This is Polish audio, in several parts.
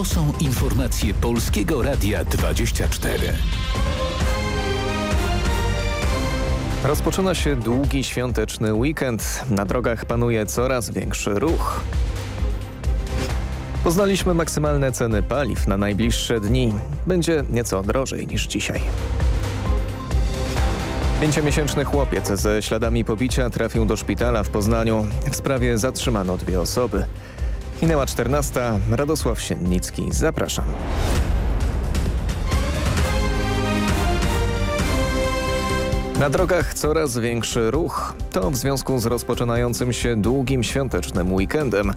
To są informacje Polskiego Radia 24. Rozpoczyna się długi świąteczny weekend. Na drogach panuje coraz większy ruch. Poznaliśmy maksymalne ceny paliw na najbliższe dni. Będzie nieco drożej niż dzisiaj. Pięciomiesięczny chłopiec ze śladami pobicia trafił do szpitala w Poznaniu. W sprawie zatrzymano dwie osoby. Minęła 14. Radosław Siennicki. Zapraszam. Na drogach coraz większy ruch. To w związku z rozpoczynającym się długim świątecznym weekendem.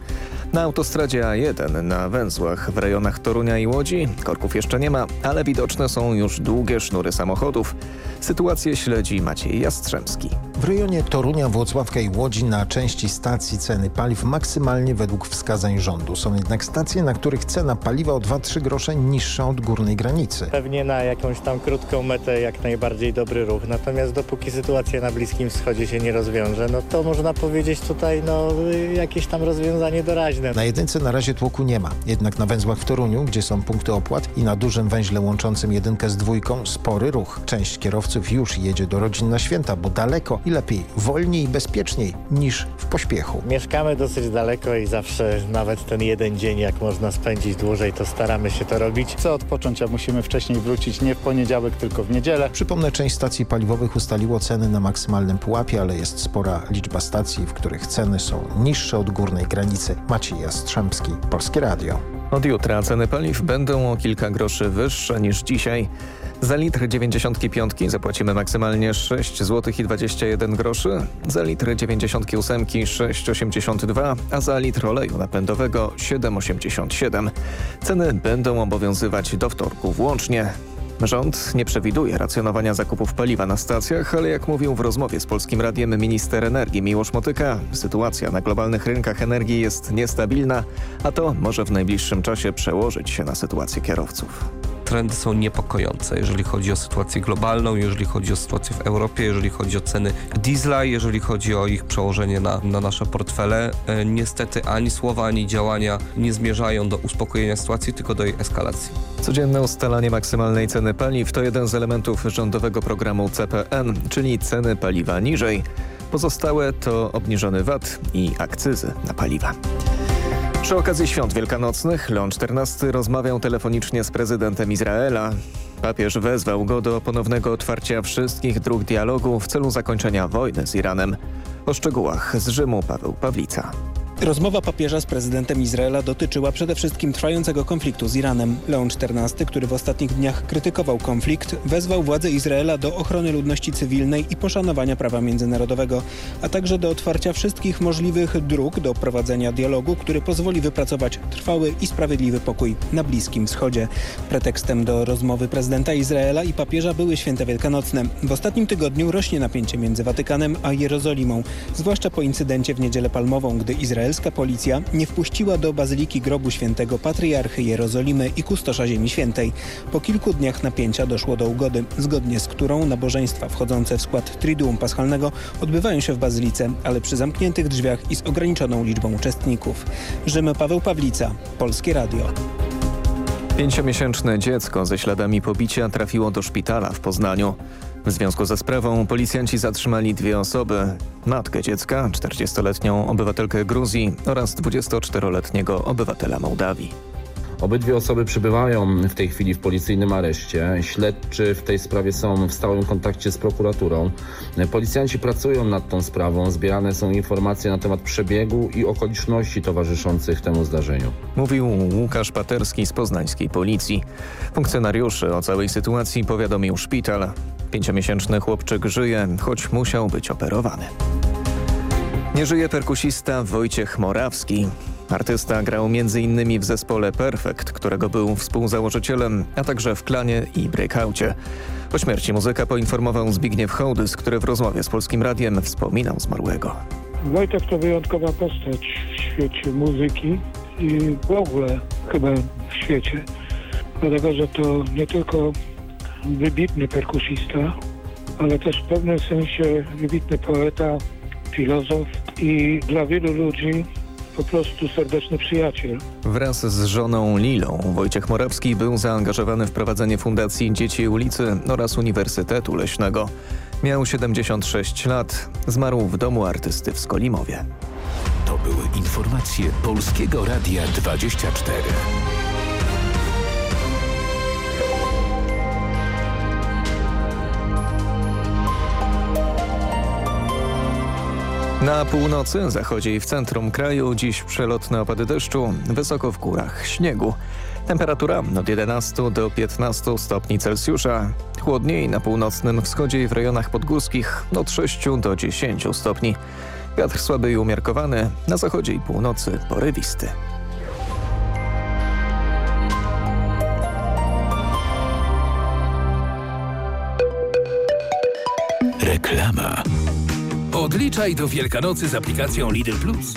Na autostradzie A1 na węzłach w rejonach Torunia i Łodzi korków jeszcze nie ma, ale widoczne są już długie sznury samochodów. Sytuację śledzi Maciej Jastrzębski. W rejonie Torunia, Włocławka i Łodzi na części stacji ceny paliw maksymalnie według wskazań rządu. Są jednak stacje, na których cena paliwa o 2-3 grosze niższa od górnej granicy. Pewnie na jakąś tam krótką metę jak najbardziej dobry ruch. Natomiast dopóki sytuacja na Bliskim Wschodzie się nie rozwiąże, no to można powiedzieć tutaj no, jakieś tam rozwiązanie doraźne. Na jedynce na razie tłoku nie ma. Jednak na węzłach w Toruniu, gdzie są punkty opłat i na dużym węźle łączącym jedynkę z dwójką spory ruch. Część kierowców już jedzie do rodzin na święta, bo daleko i lepiej, wolniej i bezpieczniej niż w pośpiechu. Mieszkamy dosyć daleko i zawsze nawet ten jeden dzień, jak można spędzić dłużej, to staramy się to robić. Chcę odpocząć, a musimy wcześniej wrócić nie w poniedziałek, tylko w niedzielę. Przypomnę, część stacji paliwowych ustaliło ceny na maksymalnym pułapie, ale jest spora liczba stacji, w których ceny są niższe od górnej granicy. Maciej Jastrzębski, Polskie Radio. Od jutra ceny paliw będą o kilka groszy wyższe niż dzisiaj. Za litr 95 zapłacimy maksymalnie 6 zł i 21 groszy, za litr 98 6,82, a za litr oleju napędowego 7,87. Ceny będą obowiązywać do wtorku włącznie. Rząd nie przewiduje racjonowania zakupów paliwa na stacjach, ale jak mówił w rozmowie z Polskim Radiem minister energii Miłosz Motyka, sytuacja na globalnych rynkach energii jest niestabilna, a to może w najbliższym czasie przełożyć się na sytuację kierowców trendy są niepokojące, jeżeli chodzi o sytuację globalną, jeżeli chodzi o sytuację w Europie, jeżeli chodzi o ceny diesla, jeżeli chodzi o ich przełożenie na, na nasze portfele. E, niestety ani słowa, ani działania nie zmierzają do uspokojenia sytuacji, tylko do jej eskalacji. Codzienne ustalanie maksymalnej ceny paliw to jeden z elementów rządowego programu CPN, czyli ceny paliwa niżej. Pozostałe to obniżony VAT i akcyzy na paliwa. Przy okazji świąt wielkanocnych Leon XIV rozmawiał telefonicznie z prezydentem Izraela. Papież wezwał go do ponownego otwarcia wszystkich dróg dialogu w celu zakończenia wojny z Iranem. O szczegółach z Rzymu Paweł Pawlica. Rozmowa papieża z prezydentem Izraela dotyczyła przede wszystkim trwającego konfliktu z Iranem. Leon XIV, który w ostatnich dniach krytykował konflikt, wezwał władze Izraela do ochrony ludności cywilnej i poszanowania prawa międzynarodowego, a także do otwarcia wszystkich możliwych dróg do prowadzenia dialogu, który pozwoli wypracować trwały i sprawiedliwy pokój na Bliskim Wschodzie. Pretekstem do rozmowy prezydenta Izraela i papieża były święta wielkanocne. W ostatnim tygodniu rośnie napięcie między Watykanem a Jerozolimą, zwłaszcza po incydencie w Niedzielę Palmową, gdy Izrael izraelska policja nie wpuściła do bazyliki grobu świętego patriarchy Jerozolimy i kustosza Ziemi Świętej. Po kilku dniach napięcia doszło do ugody, zgodnie z którą nabożeństwa wchodzące w skład Triduum Paschalnego odbywają się w bazylice, ale przy zamkniętych drzwiach i z ograniczoną liczbą uczestników. Rzym Paweł Pawlica, Polskie Radio. Pięciomiesięczne dziecko ze śladami pobicia trafiło do szpitala w Poznaniu. W związku ze sprawą policjanci zatrzymali dwie osoby. Matkę dziecka, 40-letnią obywatelkę Gruzji oraz 24-letniego obywatela Mołdawii. Obydwie osoby przybywają w tej chwili w policyjnym areszcie. Śledczy w tej sprawie są w stałym kontakcie z prokuraturą. Policjanci pracują nad tą sprawą. Zbierane są informacje na temat przebiegu i okoliczności towarzyszących temu zdarzeniu. Mówił Łukasz Paterski z poznańskiej policji. Funkcjonariuszy o całej sytuacji powiadomił szpital. Pięciomiesięczny chłopczyk żyje, choć musiał być operowany. Nie żyje perkusista Wojciech Morawski. Artysta grał m.in. w zespole Perfect, którego był współzałożycielem, a także w klanie i breakoutie. Po śmierci muzyka poinformował Zbigniew Hołdys, który w rozmowie z Polskim Radiem wspominał zmarłego. Wojtek to wyjątkowa postać w świecie muzyki i w ogóle chyba w świecie, dlatego że to nie tylko wybitny perkusista, ale też w pewnym sensie wybitny poeta, filozof i dla wielu ludzi po prostu serdeczny przyjaciel. Wraz z żoną Lilą Wojciech Morawski był zaangażowany w prowadzenie Fundacji Dzieci Ulicy oraz Uniwersytetu Leśnego. Miał 76 lat, zmarł w domu artysty w Skolimowie. To były informacje Polskiego Radia 24. Na północy, zachodzie i w centrum kraju dziś przelotne opady deszczu, wysoko w górach śniegu. Temperatura od 11 do 15 stopni Celsjusza. Chłodniej na północnym wschodzie i w rejonach podgórskich od 6 do 10 stopni. Wiatr słaby i umiarkowany, na zachodzie i północy porywisty. Reklama. Odliczaj do Wielkanocy z aplikacją Lidl Plus.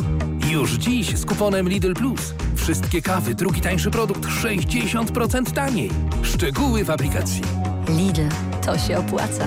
Już dziś z kuponem Lidl Plus. Wszystkie kawy, drugi tańszy produkt 60% taniej. Szczegóły w aplikacji. Lidl, to się opłaca.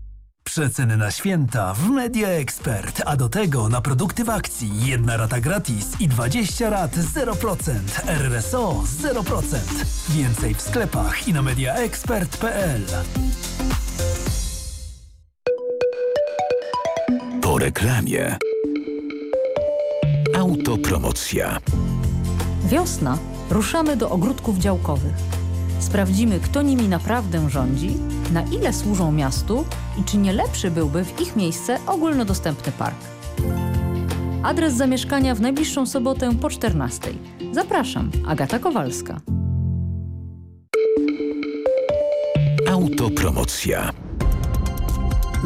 Przeceny na święta w Media Expert, a do tego na produkty w akcji. Jedna rata gratis i 20 rat 0%. RSO 0%. Więcej w sklepach i na mediaexpert.pl. Po reklamie. Autopromocja. Wiosna. Ruszamy do ogródków działkowych. Sprawdzimy, kto nimi naprawdę rządzi, na ile służą miastu i czy nie lepszy byłby w ich miejsce ogólnodostępny park. Adres zamieszkania w najbliższą sobotę po 14. Zapraszam, Agata Kowalska. Autopromocja.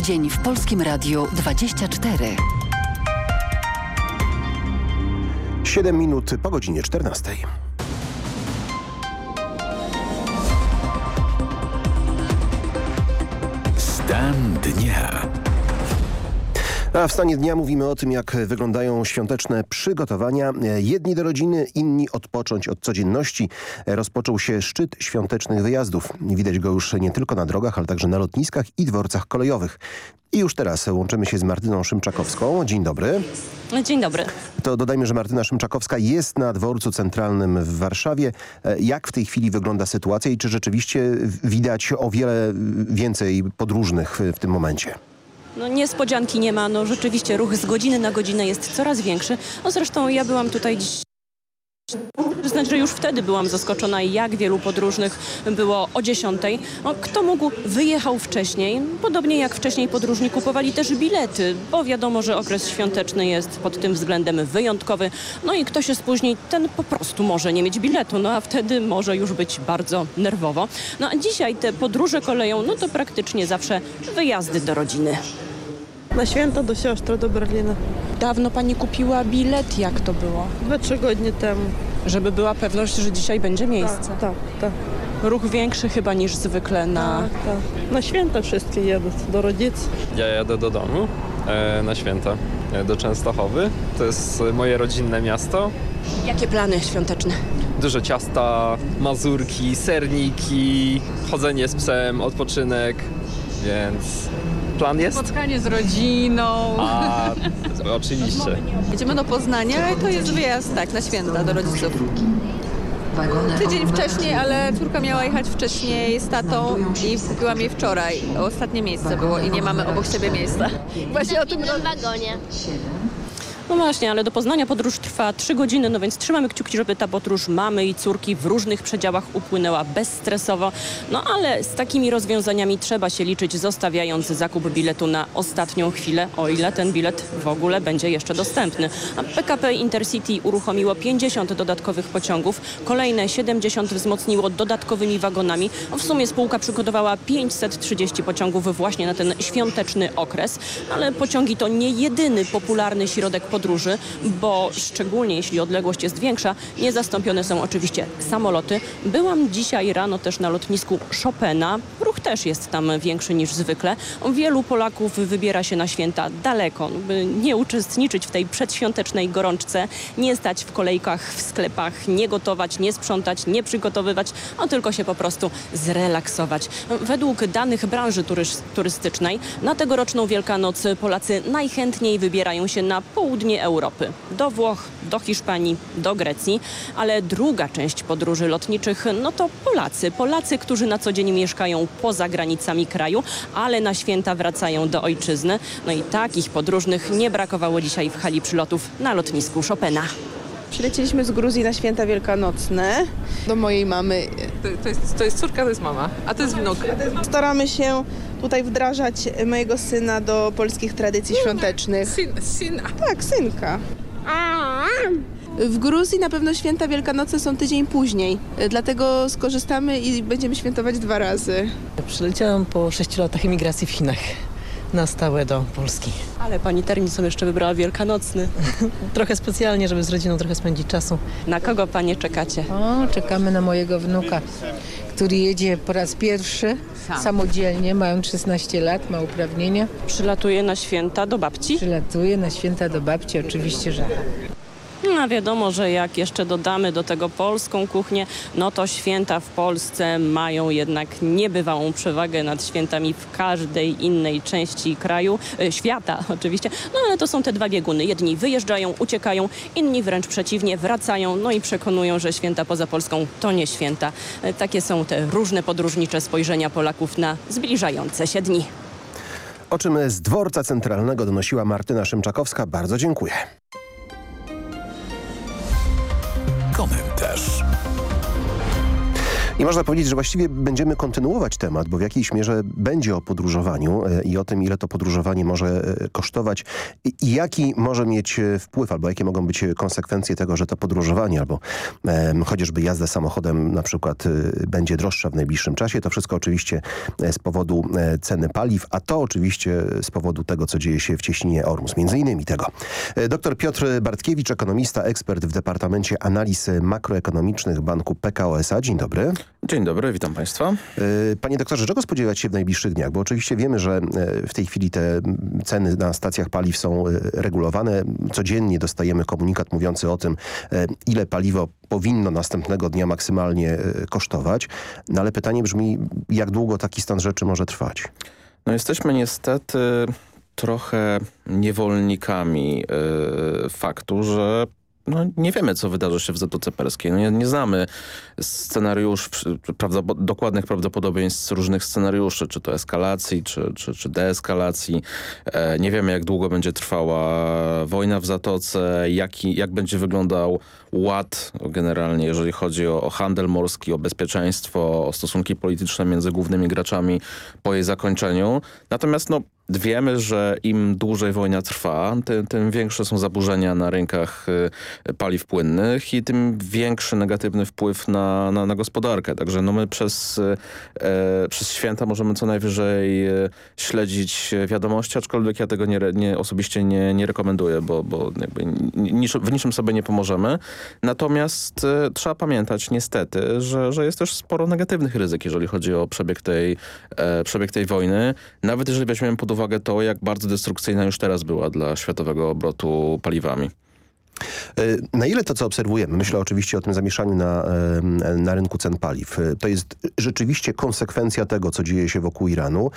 Dzień w Polskim Radiu 24. 7 minut po godzinie 14. Dnia. A w stanie dnia mówimy o tym, jak wyglądają świąteczne przygotowania. Jedni do rodziny, inni odpocząć od codzienności. Rozpoczął się szczyt świątecznych wyjazdów. Widać go już nie tylko na drogach, ale także na lotniskach i dworcach kolejowych. I już teraz łączymy się z Martyną Szymczakowską. Dzień dobry. Dzień dobry. To dodajmy, że Martyna Szymczakowska jest na dworcu centralnym w Warszawie. Jak w tej chwili wygląda sytuacja i czy rzeczywiście widać o wiele więcej podróżnych w tym momencie? No niespodzianki nie ma, no rzeczywiście ruch z godziny na godzinę jest coraz większy. No zresztą ja byłam tutaj dziś Przyznać, że już wtedy byłam zaskoczona, jak wielu podróżnych było o 10. No, kto mógł, wyjechał wcześniej. Podobnie jak wcześniej podróżni kupowali też bilety, bo wiadomo, że okres świąteczny jest pod tym względem wyjątkowy. No i kto się spóźni, ten po prostu może nie mieć biletu, no a wtedy może już być bardzo nerwowo. No a dzisiaj te podróże koleją, no to praktycznie zawsze wyjazdy do rodziny. Na święta do siostry do Berlina. Dawno pani kupiła bilet, jak to było? Dwa, trzy godziny temu. Żeby była pewność, że dzisiaj będzie miejsce. Tak, tak, tak. Ruch większy chyba niż zwykle na... Tak, tak. Na święta wszystkie jedą, do rodziców. Ja jadę do domu e, na święta, e, do Częstochowy. To jest moje rodzinne miasto. Jakie plany świąteczne? Dużo ciasta, mazurki, serniki, chodzenie z psem, odpoczynek, więc plan jest? Spotkanie z rodziną. A, oczywiście. Jedziemy do Poznania i to jest wyjazd, tak, na święta do rodziców. Tydzień wcześniej, ale córka miała jechać wcześniej z tatą i kupiłam jej wczoraj. Ostatnie miejsce było i nie mamy obok siebie miejsca. Właśnie o tym w wagonie. No właśnie, ale do Poznania podróż trwa 3 godziny, no więc trzymamy kciuki, żeby ta podróż mamy i córki w różnych przedziałach upłynęła bezstresowo. No ale z takimi rozwiązaniami trzeba się liczyć, zostawiając zakup biletu na ostatnią chwilę, o ile ten bilet w ogóle będzie jeszcze dostępny. A PKP Intercity uruchomiło 50 dodatkowych pociągów, kolejne 70 wzmocniło dodatkowymi wagonami. W sumie spółka przygotowała 530 pociągów właśnie na ten świąteczny okres, ale pociągi to nie jedyny popularny środek podróży, bo szczególnie jeśli odległość jest większa, niezastąpione są oczywiście samoloty. Byłam dzisiaj rano też na lotnisku Chopina. Ruch też jest tam większy niż zwykle. Wielu Polaków wybiera się na święta daleko, by nie uczestniczyć w tej przedświątecznej gorączce, nie stać w kolejkach w sklepach, nie gotować, nie sprzątać, nie przygotowywać, a tylko się po prostu zrelaksować. Według danych branży turystycznej na tegoroczną Wielkanoc Polacy najchętniej wybierają się na południe Europy. Do Włoch, do Hiszpanii, do Grecji, ale druga część podróży lotniczych no to Polacy. Polacy, którzy na co dzień mieszkają poza granicami kraju, ale na święta wracają do ojczyzny. No i takich podróżnych nie brakowało dzisiaj w hali przylotów na lotnisku Chopina. Przylecieliśmy z Gruzji na święta wielkanocne do mojej mamy. To, to, jest, to jest córka, to jest mama, a to jest wnuk. Staramy się tutaj wdrażać mojego syna do polskich tradycji świątecznych. Syn, syna. Tak, synka. W Gruzji na pewno święta Wielkanocy są tydzień później, dlatego skorzystamy i będziemy świętować dwa razy. Przyleciałam po 6 latach emigracji w Chinach na stałe do Polski. Ale pani termin sobie jeszcze wybrała wielkanocny. trochę specjalnie, żeby z rodziną trochę spędzić czasu. Na kogo panie czekacie? O, czekamy na mojego wnuka, który jedzie po raz pierwszy samodzielnie, mając 16 lat, ma uprawnienia. Przylatuje na święta do babci? Przylatuje na święta do babci, oczywiście, że No wiadomo, że jak jeszcze dodamy do tego polską kuchnię, no to święta w Polsce mają jednak niebywałą przewagę nad świętami w każdej innej części kraju, e, świata oczywiście. No ale to są te dwa bieguny. Jedni wyjeżdżają, uciekają, inni wręcz przeciwnie, wracają, no i przekonują, że święta poza Polską to nie święta. E, Takie są te różne podróżnicze spojrzenia Polaków na zbliżające się dni. O czym z dworca centralnego donosiła Martyna Szymczakowska. Bardzo dziękuję. Komentarz. I można powiedzieć, że właściwie będziemy kontynuować temat, bo w jakiejś mierze będzie o podróżowaniu e, i o tym, ile to podróżowanie może e, kosztować i jaki może mieć e, wpływ, albo jakie mogą być konsekwencje tego, że to podróżowanie, albo chociażby jazda samochodem na przykład będzie droższa w najbliższym czasie. To wszystko oczywiście z powodu ceny paliw, a to oczywiście z powodu tego, co dzieje się w cieśninie Ormus. Między innymi tego. Dr Piotr Bartkiewicz, ekonomista, ekspert w Departamencie Analiz Makroekonomicznych Banku PKO SA. Dzień dobry. Dzień dobry, witam Państwa. Y, Panie doktorze, czego spodziewać się w najbliższych dniach? Bo oczywiście wiemy, że y, w tej chwili te ceny na stacjach paliw są y, regulowane. Codziennie dostajemy komunikat mówiący o tym, ile paliwo powinno następnego dnia maksymalnie kosztować. No ale pytanie brzmi, jak długo taki stan rzeczy może trwać? No jesteśmy niestety trochę niewolnikami faktu, że no, nie wiemy, co wydarzy się w Zatoce Perskiej. No, nie, nie znamy scenariusz, prawda, dokładnych prawdopodobieństw różnych scenariuszy, czy to eskalacji, czy, czy, czy deeskalacji. E, nie wiemy, jak długo będzie trwała wojna w Zatoce, jaki, jak będzie wyglądał ład generalnie, jeżeli chodzi o, o handel morski, o bezpieczeństwo, o stosunki polityczne między głównymi graczami po jej zakończeniu. Natomiast no, Wiemy, że im dłużej wojna trwa, tym, tym większe są zaburzenia na rynkach y, paliw płynnych i tym większy negatywny wpływ na, na, na gospodarkę. Także no my przez, y, e, przez święta możemy co najwyżej y, śledzić wiadomości, aczkolwiek ja tego nie, nie, osobiście nie, nie rekomenduję, bo, bo w niczym sobie nie pomożemy. Natomiast y, trzeba pamiętać niestety, że, że jest też sporo negatywnych ryzyk, jeżeli chodzi o przebieg tej, e, przebieg tej wojny. Nawet jeżeli weźmiemy pod uwagę to, jak bardzo destrukcyjna już teraz była dla światowego obrotu paliwami. Y, Na ile to, co obserwujemy, myślę oczywiście o tym zamieszaniu na, em, na rynku cen paliw, y, to jest rzeczywiście konsekwencja tego, co dzieje się wokół Iranu,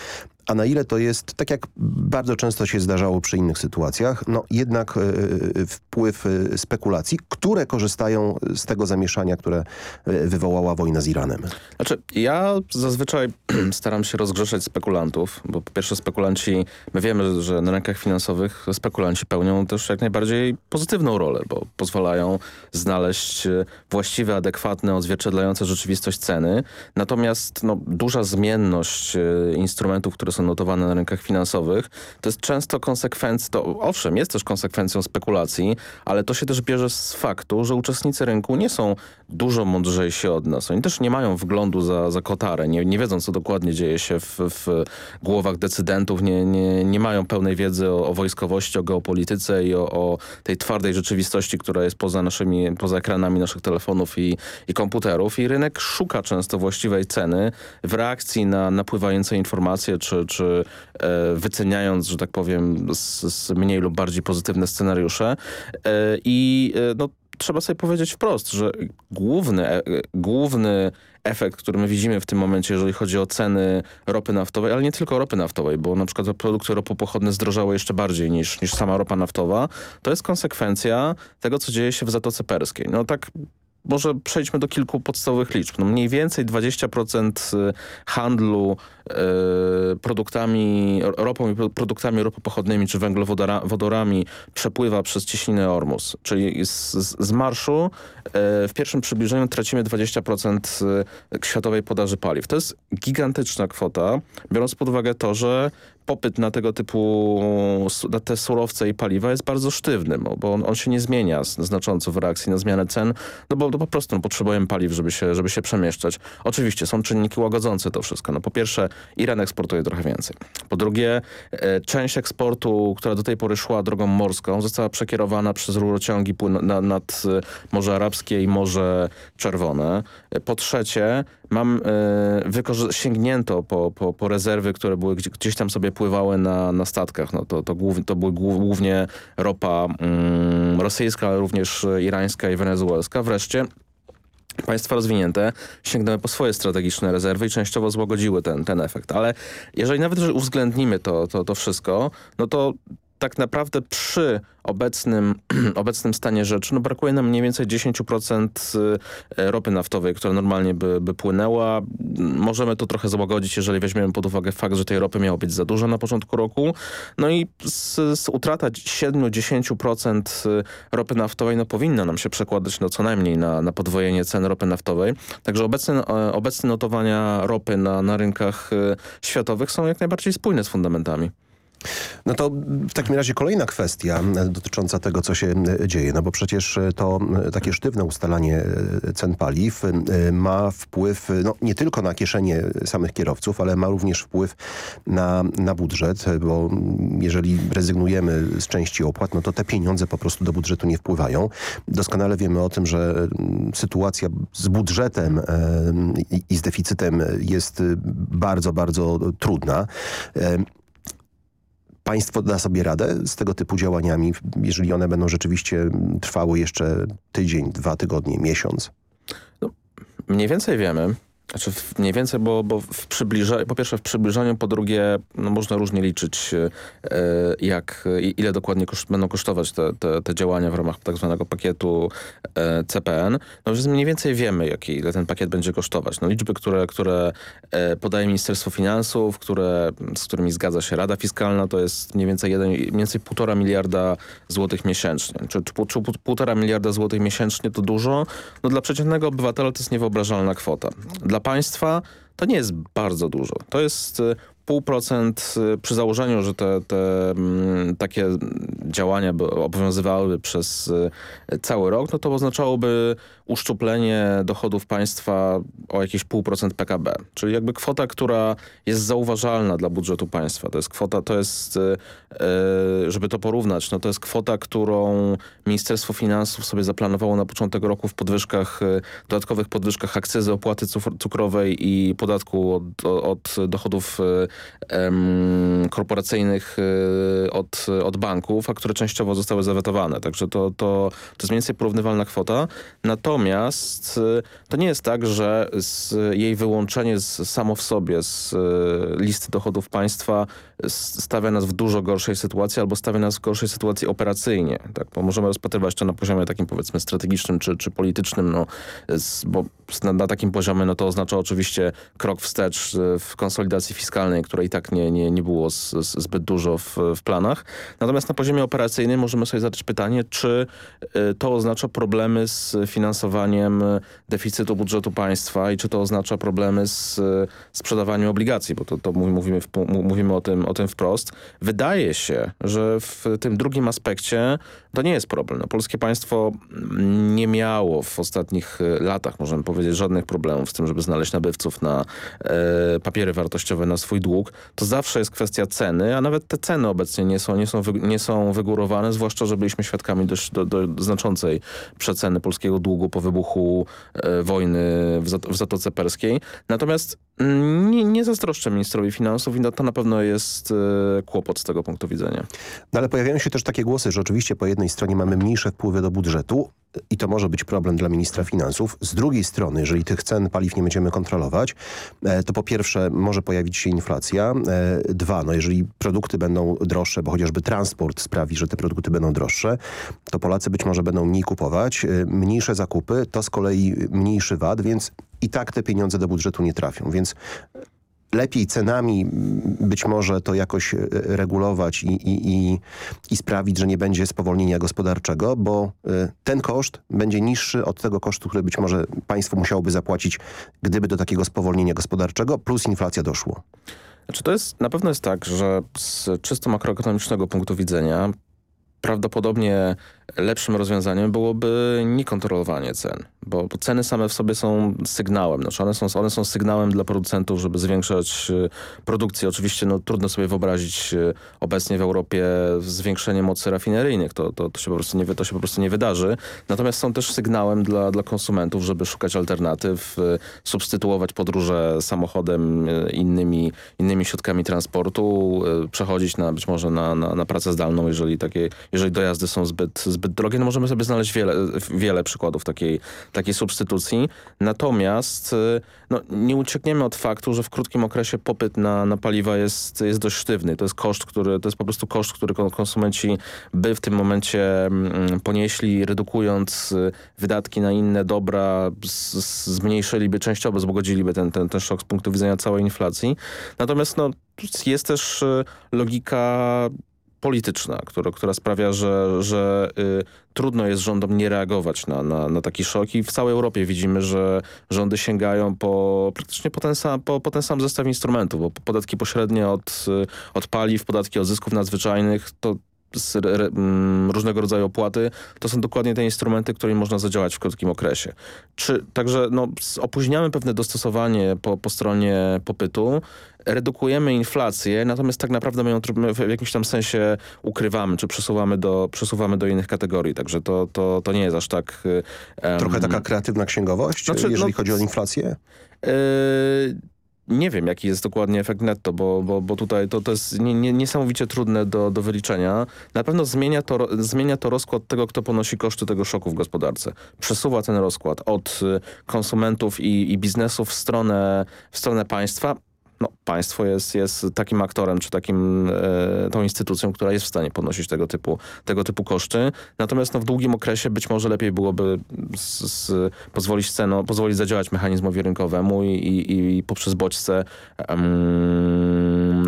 a na ile to jest, tak jak bardzo często się zdarzało przy innych sytuacjach, no jednak y, wpływ spekulacji, które korzystają z tego zamieszania, które wywołała wojna z Iranem. Znaczy, ja zazwyczaj staram się rozgrzeszać spekulantów, bo po pierwsze spekulanci, my wiemy, że na rynkach finansowych spekulanci pełnią też jak najbardziej pozytywną rolę, bo pozwalają znaleźć właściwe, adekwatne, odzwierciedlające rzeczywistość ceny. Natomiast no, duża zmienność instrumentów, które są notowane na rynkach finansowych, to jest często konsekwencja, to owszem, jest też konsekwencją spekulacji, ale to się też bierze z faktu, że uczestnicy rynku nie są dużo mądrzejsi od nas. Oni też nie mają wglądu za, za kotarę, nie, nie wiedzą, co dokładnie dzieje się w, w głowach decydentów, nie, nie, nie mają pełnej wiedzy o, o wojskowości, o geopolityce i o, o, tej twardej rzeczywistości, która jest poza naszymi, poza ekranami naszych telefonów i, i komputerów. I rynek szuka często właściwej ceny w reakcji na napływające informacje, czy, czy e, wyceniając, że tak powiem, z, z mniej lub bardziej pozytywne scenariusze. E, I e, no, trzeba sobie powiedzieć wprost, że główny, główny efekt, który my widzimy w tym momencie, jeżeli chodzi o ceny ropy naftowej, ale nie tylko ropy naftowej, bo na przykład produkty ropopochodne zdrożały jeszcze bardziej niż, niż sama ropa naftowa, to jest konsekwencja tego, co dzieje się w Zatoce Perskiej. No tak może przejdźmy do kilku podstawowych liczb. No mniej więcej 20% y, handlu e, produktami, ropą i produktami ropopochodnymi czy węglowodorami przepływa przez cieśninę Ormus. Czyli z, z marszu e, w pierwszym przybliżeniu tracimy 20% światowej podaży paliw. To jest gigantyczna kwota, biorąc pod uwagę to, że popyt na tego typu, na te surowce i paliwa jest bardzo sztywny, bo on, on się nie zmienia znacząco w reakcji na zmianę cen, no bo no po prostu no, potrzebujemy paliw, żeby się, żeby się przemieszczać. Oczywiście są czynniki łagodzące to wszystko. No po pierwsze Iran eksportuje trochę więcej. Po drugie e, część eksportu, która do tej pory szła drogą morską została przekierowana przez rurociągi na, nad Morze Arabskie i Morze Czerwone. E, po trzecie mam e, sięgnięto po, po, po rezerwy, które były gdzieś tam sobie pływały na, na statkach. No to, to, głów, to były głównie ropa mm, rosyjska, ale również irańska i wenezuelska. Wreszcie Państwa rozwinięte sięgnęły po swoje strategiczne rezerwy i częściowo złagodziły ten, ten efekt. Ale jeżeli nawet uwzględnimy to, to, to wszystko, no to tak naprawdę przy obecnym, obecnym stanie rzeczy no brakuje nam mniej więcej 10% y, ropy naftowej, która normalnie by, by płynęła. Możemy to trochę złagodzić, jeżeli weźmiemy pod uwagę fakt, że tej ropy miało być za dużo na początku roku. No i z, z utrata 7-10% y, ropy naftowej no powinna nam się przekładać no co najmniej na, na podwojenie cen ropy naftowej. Także obecne, e, obecne notowania ropy na, na rynkach y, światowych są jak najbardziej spójne z fundamentami. No to w takim razie kolejna kwestia dotycząca tego, co się dzieje. No bo przecież to takie sztywne ustalanie cen paliw ma wpływ no, nie tylko na kieszenie samych kierowców, ale ma również wpływ na, na budżet, bo jeżeli rezygnujemy z części opłat, no to te pieniądze po prostu do budżetu nie wpływają. Doskonale wiemy o tym, że sytuacja z budżetem i z deficytem jest bardzo, bardzo trudna. Państwo da sobie radę z tego typu działaniami, jeżeli one będą rzeczywiście trwały jeszcze tydzień, dwa tygodnie, miesiąc? No, mniej więcej wiemy. Znaczy mniej więcej, bo, bo w po pierwsze w przybliżeniu, po drugie no można różnie liczyć e, jak, ile dokładnie koszt, będą kosztować te, te, te, działania w ramach tak zwanego pakietu e, CPN. No więc mniej więcej wiemy, jak, ile ten pakiet będzie kosztować. No liczby, które, które e, podaje Ministerstwo Finansów, które, z którymi zgadza się Rada Fiskalna, to jest mniej więcej, jeden, mniej więcej półtora miliarda złotych miesięcznie. Czy, czy, czy półtora miliarda złotych miesięcznie to dużo? No dla przeciętnego obywatela to jest niewyobrażalna kwota. Dla dla państwa to nie jest bardzo dużo. To jest y, pół procent y, przy założeniu, że te, te mm, takie działania by obowiązywały przez y, cały rok, no to oznaczałoby uszczuplenie dochodów państwa o jakieś pół procent PKB. Czyli jakby kwota, która jest zauważalna dla budżetu państwa. To jest kwota, to jest, y, żeby to porównać, no to jest kwota, którą Ministerstwo Finansów sobie zaplanowało na początek roku w podwyżkach, dodatkowych podwyżkach akcyzy, opłaty cukrowej i podatku od, od dochodów em, korporacyjnych e, od, od banków, a które częściowo zostały zawetowane. Także to, to, to jest mniej więcej porównywalna kwota. Natomiast e, to nie jest tak, że jej wyłączenie z, samo w sobie z e, listy dochodów państwa stawia nas w dużo gorszej sytuacji albo stawia nas w gorszej sytuacji operacyjnie. Tak? Bo możemy rozpatrywać to na poziomie takim powiedzmy strategicznym czy, czy politycznym, no, bo na, na takim poziomie no, to oznacza oczywiście krok wstecz e, w konsolidacji fiskalnej, której i tak nie, nie, nie było z, z, zbyt dużo w, w planach. Natomiast na poziomie operacyjnym możemy sobie zadać pytanie, czy e, to oznacza problemy z finansowaniem e, deficytu budżetu państwa i czy to oznacza problemy z sprzedawaniem obligacji, bo to, to mów- mówimy, w, mówimy o tym, o tym wprost. Wydaje się, że w tym drugim aspekcie to nie jest problem. No, polskie państwo nie miało w ostatnich e, latach, możemy powiedzieć, żadnych problemów z tym, żeby znaleźć nabywców na e, papiery wartościowe na swój dług. To zawsze jest kwestia ceny, a nawet te ceny obecnie nie są, nie są, wy, nie są wygórowane, zwłaszcza, że byliśmy świadkami dość do, do znaczącej przeceny polskiego długu po wybuchu e, wojny w, w Zatoce Perskiej. Natomiast mm, nie, nie zazdroszczę ministrowi finansów i to na pewno jest e, kłopot z tego punktu widzenia. No ale pojawiają się też takie głosy, że oczywiście po jednej stronie mamy mniejsze wpływy do budżetu i to może być problem dla ministra finansów. Z drugiej strony, jeżeli tych cen paliw nie będziemy kontrolować, e, to po pierwsze może pojawić się inflacja. E, Dwa, no jeżeli produkty będą droższe, bo chociażby transport sprawi, że te produkty będą droższe, to Polacy być może będą mniej kupować. Mniejsze zakupy to z kolei mniejszy VAT, więc i tak te pieniądze do budżetu nie trafią. Więc lepiej cenami być może to jakoś e, regulować i, i, i, i sprawić, że nie będzie spowolnienia gospodarczego, bo e, ten koszt będzie niższy od tego kosztu, który być może państwo musiałoby zapłacić, gdyby do takiego spowolnienia gospodarczego plus inflacja doszło. Znaczy to jest, na pewno jest tak, że z czysto makroekonomicznego punktu widzenia prawdopodobnie lepszym rozwiązaniem byłoby niekontrolowanie cen, bo, bo ceny same w sobie są sygnałem. Znaczy one, są, one są sygnałem dla producentów, żeby zwiększać e, produkcję. Oczywiście no, trudno sobie wyobrazić e, obecnie w Europie zwiększenie mocy rafineryjnych. To, to, to, się po prostu nie, to się po prostu nie wydarzy. Natomiast są też sygnałem dla, dla konsumentów, żeby szukać alternatyw, e, substytuować podróże samochodem innymi, innymi środkami transportu, przechodzić na być może na, na, na pracę zdalną, jeżeli takie, jeżeli dojazdy są zbyt, zbyt drogie. No możemy sobie znaleźć wiele, wiele przykładów takiej, takiej substytucji. Natomiast e, no, nie uciekniemy od faktu, że w krótkim okresie popyt na, na paliwa jest, jest dość sztywny. To jest koszt, który, to jest po prostu koszt, który kon- konsumenci by w tym momencie mm, ponieśli, redukując y, wydatki na inne dobra, zmniejszyliby częściowo, złagodziliby ten, ten, ten szok z punktu widzenia całej inflacji. Natomiast no, jest też y, logika polityczna, która, która sprawia, że, że y, trudno jest rządom nie reagować na, na, na taki szok i w całej Europie widzimy, że rządy sięgają po praktycznie po ten sam, po, po ten sam zestaw instrumentów, bo podatki pośrednie od, y, od paliw, podatki od zysków nadzwyczajnych, to re, mm, różnego rodzaju opłaty, to są dokładnie te instrumenty, którymi można zadziałać w krótkim okresie. Czy, także no, opóźniamy pewne dostosowanie po, po stronie popytu, redukujemy inflację, natomiast tak naprawdę my ją w jakimś tam sensie ukrywamy, czy przesuwamy do, przesuwamy do innych kategorii, także to, to, to nie jest aż tak... em, Trochę taka kreatywna księgowość, Znaczy, jeżeli no, chodzi o inflację? Yy, nie wiem, jaki jest dokładnie efekt netto, bo, bo, bo tutaj to, to jest nie, nie, niesamowicie trudne do, do wyliczenia. Na pewno zmienia to, zmienia to rozkład tego, kto ponosi koszty tego szoku w gospodarce. Przesuwa ten rozkład od y, konsumentów i, i biznesu w stronę, w stronę państwa. No, państwo jest, jest takim aktorem, czy takim e, tą instytucją, która jest w stanie ponosić tego typu, tego typu koszty. Natomiast no, w długim okresie być może lepiej byłoby z, z, pozwolić ceno, pozwolić zadziałać mechanizmowi rynkowemu i, i, i poprzez bodźce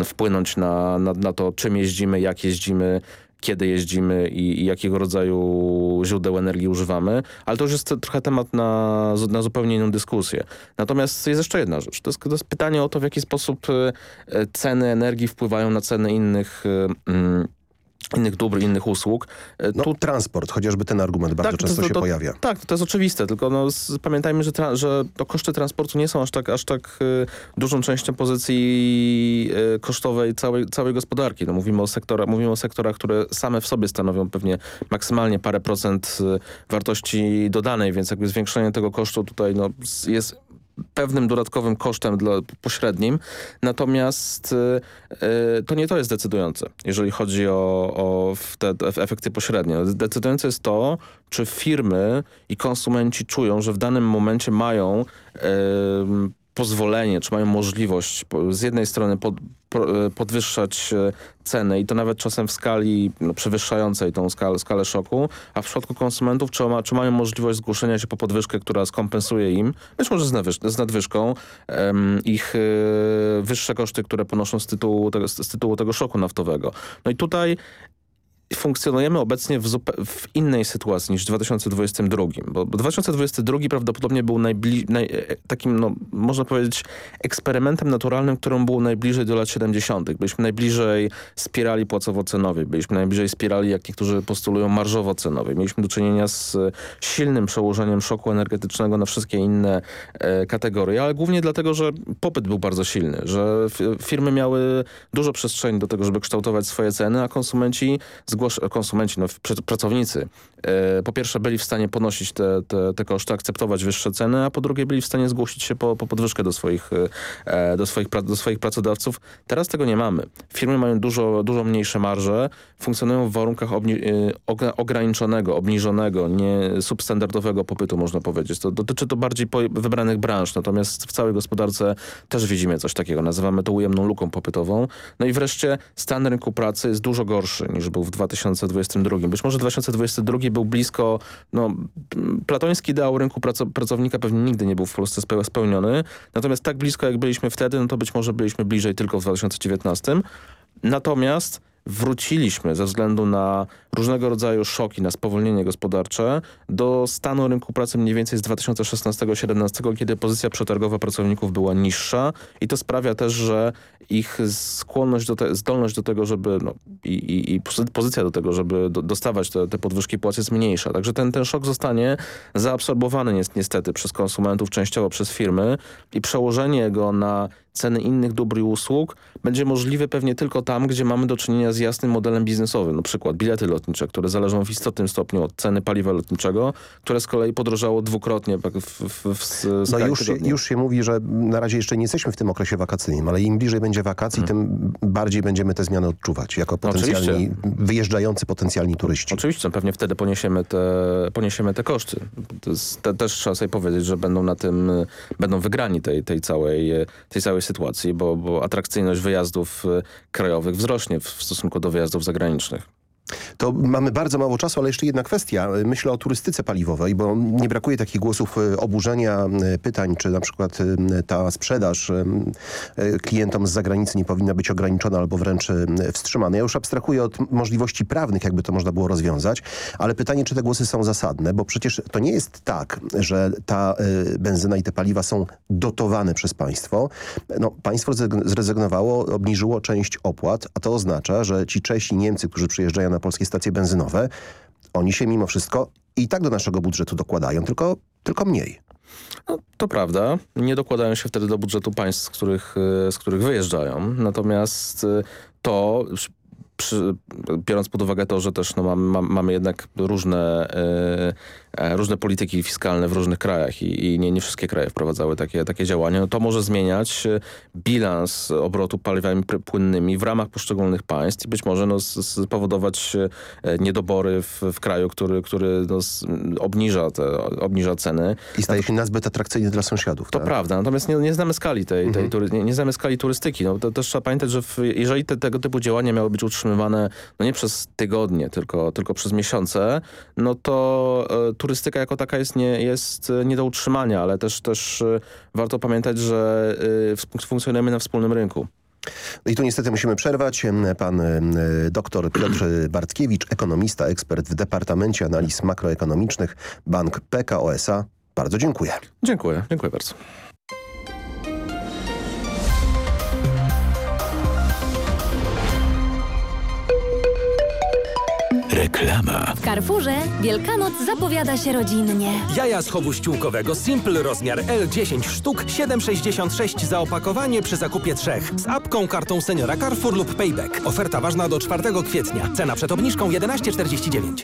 wpłynąć na, na, na to, czym jeździmy, jak jeździmy, kiedy jeździmy i, i jakiego rodzaju źródeł energii używamy, ale to już jest trochę temat na, na zupełnie inną dyskusję. Natomiast jest jeszcze jedna rzecz. To jest, to jest pytanie o to, w jaki sposób e, ceny energii wpływają na ceny innych e, mm, innych dóbr, innych usług. E, No, transport, chociażby ten argument bardzo to- często to- się to- pojawia. Tak, to jest oczywiste, tylko no, z, pamiętajmy, że, że to koszty transportu nie są aż tak, aż tak y, dużą częścią pozycji y, kosztowej całej, całej gospodarki. No, mówimy, o sektora, mówimy o sektorach, które same w sobie stanowią pewnie maksymalnie parę procent y, wartości dodanej, więc jakby zwiększenie tego kosztu tutaj no, jest pewnym dodatkowym kosztem dla pośrednim, natomiast to nie to jest decydujące, jeżeli chodzi o, o te, te efekty pośrednie. Decydujące jest to, czy firmy i konsumenci czują, że w danym momencie mają pozwolenie, czy mają możliwość z jednej strony pod, podwyższać e, ceny i to nawet czasem w skali no, przewyższającej tą skalę, skalę szoku, a w przypadku konsumentów czy, ma, czy mają możliwość zgłoszenia się po podwyżkę, która skompensuje im, być może z, nadwyż z nadwyżką, um, ich y, wyższe koszty, które ponoszą z tytułu, tego, z tytułu tego szoku naftowego. No i tutaj funkcjonujemy obecnie w, w, innej sytuacji niż w 2022, bo 2022 prawdopodobnie był naj e, takim, no, można powiedzieć, eksperymentem naturalnym, którym było najbliżej do lat 70. Byliśmy najbliżej spirali płacowo-cenowej, byliśmy najbliżej spirali, jak niektórzy postulują, marżowo-cenowej. Mieliśmy do czynienia z silnym przełożeniem szoku energetycznego na wszystkie inne e, kategorie, ale głównie dlatego, że popyt był bardzo silny, że firmy miały dużo przestrzeni do tego, żeby kształtować swoje ceny, a konsumenci z konsumenci, no, pracownicy, e, po pierwsze byli w stanie ponosić te, te, te koszty, akceptować wyższe ceny, a po drugie byli w stanie zgłosić się po, po podwyżkę do swoich, e, do, swoich, do swoich pracodawców. Teraz tego nie mamy. Firmy mają dużo, dużo mniejsze marże, funkcjonują w warunkach e, ograniczonego, obniżonego, nie substandardowego popytu, można powiedzieć. To dotyczy to bardziej wybranych branż, natomiast w całej gospodarce też widzimy coś takiego. Nazywamy to ujemną luką popytową. No i wreszcie stan rynku pracy jest dużo gorszy niż był w 2000 2022. Być może 2022 był blisko, no, platoński ideał rynku pracownika pewnie nigdy nie był w Polsce spełniony, natomiast tak blisko jak byliśmy wtedy, no to być może byliśmy bliżej tylko w 2019. Natomiast wróciliśmy ze względu na różnego rodzaju szoki, na spowolnienie gospodarcze do stanu rynku pracy mniej więcej z 2016-2017, kiedy pozycja przetargowa pracowników była niższa i to sprawia też, że ich skłonność, do te, zdolność do tego, żeby no, i, i, i pozycja do tego, żeby do, dostawać te, te podwyżki płac jest mniejsza. Także ten, ten szok zostanie zaabsorbowany niestety przez konsumentów, częściowo przez firmy i przełożenie go na ceny innych dóbr i usług będzie możliwe pewnie tylko tam, gdzie mamy do czynienia z jasnym modelem biznesowym, na przykład bilety lotnicze, które zależą w istotnym stopniu od ceny paliwa lotniczego, które z kolei podrożało dwukrotnie w, w, w, No już, już się mówi, że na razie jeszcze nie jesteśmy w tym okresie wakacyjnym, ale im bliżej będzie wakacji, hmm. tym bardziej będziemy te zmiany odczuwać jako no potencjalni, no, wyjeżdżający potencjalni turyści. Oczywiście, pewnie wtedy poniesiemy te, poniesiemy te koszty. Te, też trzeba sobie powiedzieć, że będą na tym, będą wygrani tej, tej, całej, tej całej sytuacji, bo, bo atrakcyjność wyjazdów krajowych wzrośnie w stosunku do wyjazdów zagranicznych. To mamy bardzo mało czasu, ale jeszcze jedna kwestia. Myślę o turystyce paliwowej, bo nie brakuje takich głosów e, oburzenia, e, pytań, czy na przykład e, ta sprzedaż klientom z zagranicy nie powinna być ograniczona albo wręcz wstrzymana. Ja już abstrahuję od możliwości prawnych, jakby to można było rozwiązać, ale pytanie, czy te głosy są zasadne, bo przecież to nie jest tak, że ta benzyna i te paliwa są dotowane przez państwo. No, państwo zrezygnowało, obniżyło część opłat, a to oznacza, że ci Czesi Niemcy, którzy przyjeżdżają na polskie stacje benzynowe, oni się mimo wszystko i tak do naszego budżetu dokładają, tylko, tylko mniej. No, to prawda. Nie dokładają się wtedy do budżetu państw, z których, z których wyjeżdżają. Natomiast y, to przy, biorąc pod uwagę to, że też no, mamy, mamy jednak różne, e, różne polityki fiskalne w różnych krajach i, i, nie, nie wszystkie kraje wprowadzały takie, takie działania, no to może zmieniać e, bilans obrotu paliwami płynnymi w ramach poszczególnych państw i być może no, spowodować e, niedobory w, w kraju, który, który no, obniża, te, obniża ceny. I staje się nazbyt atrakcyjny dla sąsiadów. To tak? prawda, natomiast nie, nie znamy skali tej, tej mhm. nie, nie, znamy skali turystyki. No, to też trzeba pamiętać, że w, jeżeli te, tego typu działania miały być utrzymywane utrzymywane no nie przez tygodnie, tylko, tylko przez miesiące, no to e, turystyka jako taka jest nie, jest e, nie do utrzymania, ale też, też e, warto pamiętać, że e, funkcjonujemy na wspólnym rynku. I tu niestety musimy przerwać. Pan dr Piotr Bartkiewicz, ekonomista, ekspert w Departamencie Analiz Makroekonomicznych, Bank PKO SA. Bardzo dziękuję. Dziękuję, dziękuję bardzo. Reklama. W Carrefourze Wielkanoc zapowiada się rodzinnie. Jaja z chowu ściółkowego Simple rozmiar L 10 sztuk 7,66 za opakowanie przy zakupie trzech. Z apką, kartą seniora Carrefour lub Payback. Oferta ważna do 4 kwietnia. Cena przed obniżką 11,49.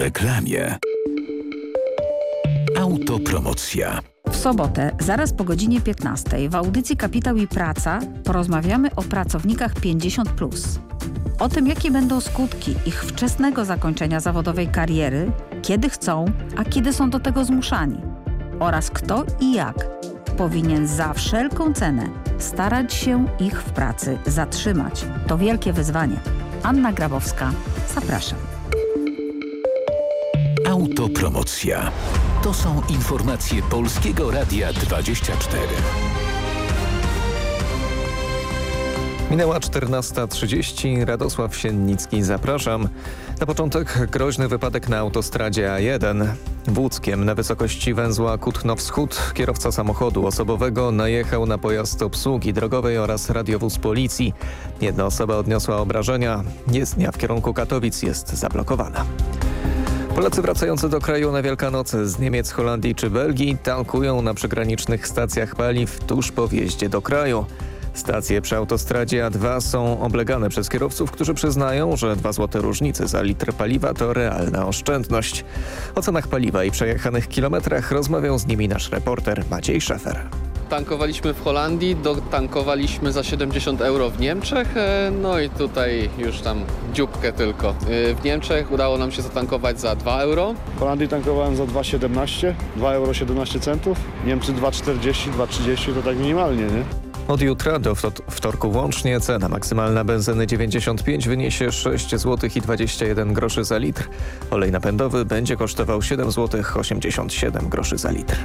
Reklamie. Autopromocja. W sobotę, zaraz po godzinie 15 w audycji Kapitał i Praca porozmawiamy o pracownikach 50+. O tym, jakie będą skutki ich wczesnego zakończenia zawodowej kariery, kiedy chcą, a kiedy są do tego zmuszani. Oraz kto i jak powinien za wszelką cenę starać się ich w pracy zatrzymać. To wielkie wyzwanie. Anna Grabowska, zapraszam. Autopromocja. To są informacje Polskiego Radia 24. Minęła 14.30, Radosław Siennicki, zapraszam. Na początek groźny wypadek na autostradzie A1. Wódzkiem na wysokości węzła Kutno-Wschód kierowca samochodu osobowego najechał na pojazd obsługi drogowej oraz radiowóz policji. Jedna osoba odniosła obrażenia. Jezdnia w kierunku Katowic jest zablokowana. Polacy wracający do kraju na Wielkanoc z Niemiec, Holandii czy Belgii tankują na przygranicznych stacjach paliw tuż po wjeździe do kraju. Stacje przy autostradzie A2 są oblegane przez kierowców, którzy przyznają, że 2 złote różnicy za litr paliwa to realna oszczędność. O cenach paliwa i przejechanych kilometrach rozmawiał z nimi nasz reporter Maciej Szefer. Tankowaliśmy w Holandii, dotankowaliśmy za 70 euro w Niemczech, e, no i tutaj już tam dzióbkę tylko. E, W Niemczech udało nam się zatankować za 2 euro. W Holandii tankowałem za 2,17, 2 euro 17 centów. Niemcy 2,40, 2,30 to tak minimalnie, nie? Od jutra do wto- wtorku włącznie cena maksymalna benzyny 95 wyniesie 6 zł i 21 groszy za litr. Olej napędowy będzie kosztował 7 zł 87 groszy za litr.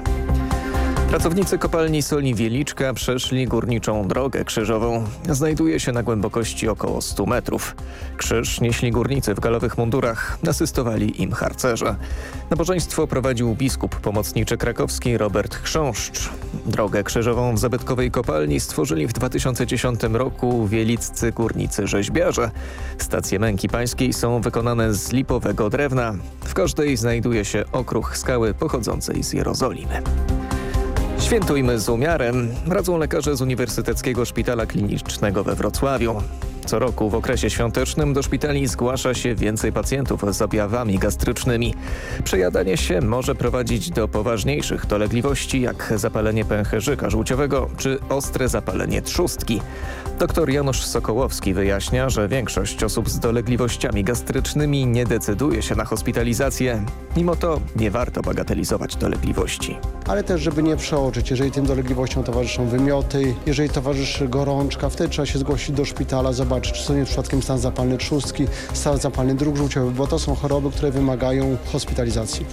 Pracownicy kopalni soli Wieliczka przeszli górniczą drogę krzyżową. Znajduje się na głębokości około 100 metrów. Krzyż nieśli górnicy w galowych mundurach, asystowali im harcerze. Nabożeństwo prowadził biskup pomocniczy krakowski Robert Chrząszcz. Drogę krzyżową w zabytkowej kopalni stworzyli w 2010 roku wieliccy górnicy rzeźbiarze. Stacje męki pańskiej są wykonane z lipowego drewna. W każdej znajduje się okruch skały pochodzącej z Jerozolimy. Świętujmy z umiarem, radzą lekarze z Uniwersyteckiego Szpitala Klinicznego we Wrocławiu. Co roku w okresie świątecznym do szpitali zgłasza się więcej pacjentów z objawami gastrycznymi. Przejadanie się może prowadzić do poważniejszych dolegliwości jak zapalenie pęcherzyka żółciowego czy ostre zapalenie trzustki. Dr Janusz Sokołowski wyjaśnia, że większość osób z dolegliwościami gastrycznymi nie decyduje się na hospitalizację. Mimo to nie warto bagatelizować dolegliwości. ale też, żeby nie przeoczyć. Jeżeli tym dolegliwościom towarzyszą wymioty, jeżeli towarzyszy gorączka, wtedy trzeba się zgłosić do szpitala, zobaczyć, czy to nie przypadkiem stan zapalny trzustki, stan zapalny dróg żółciowych, bo to są choroby, które wymagają hospitalizacji.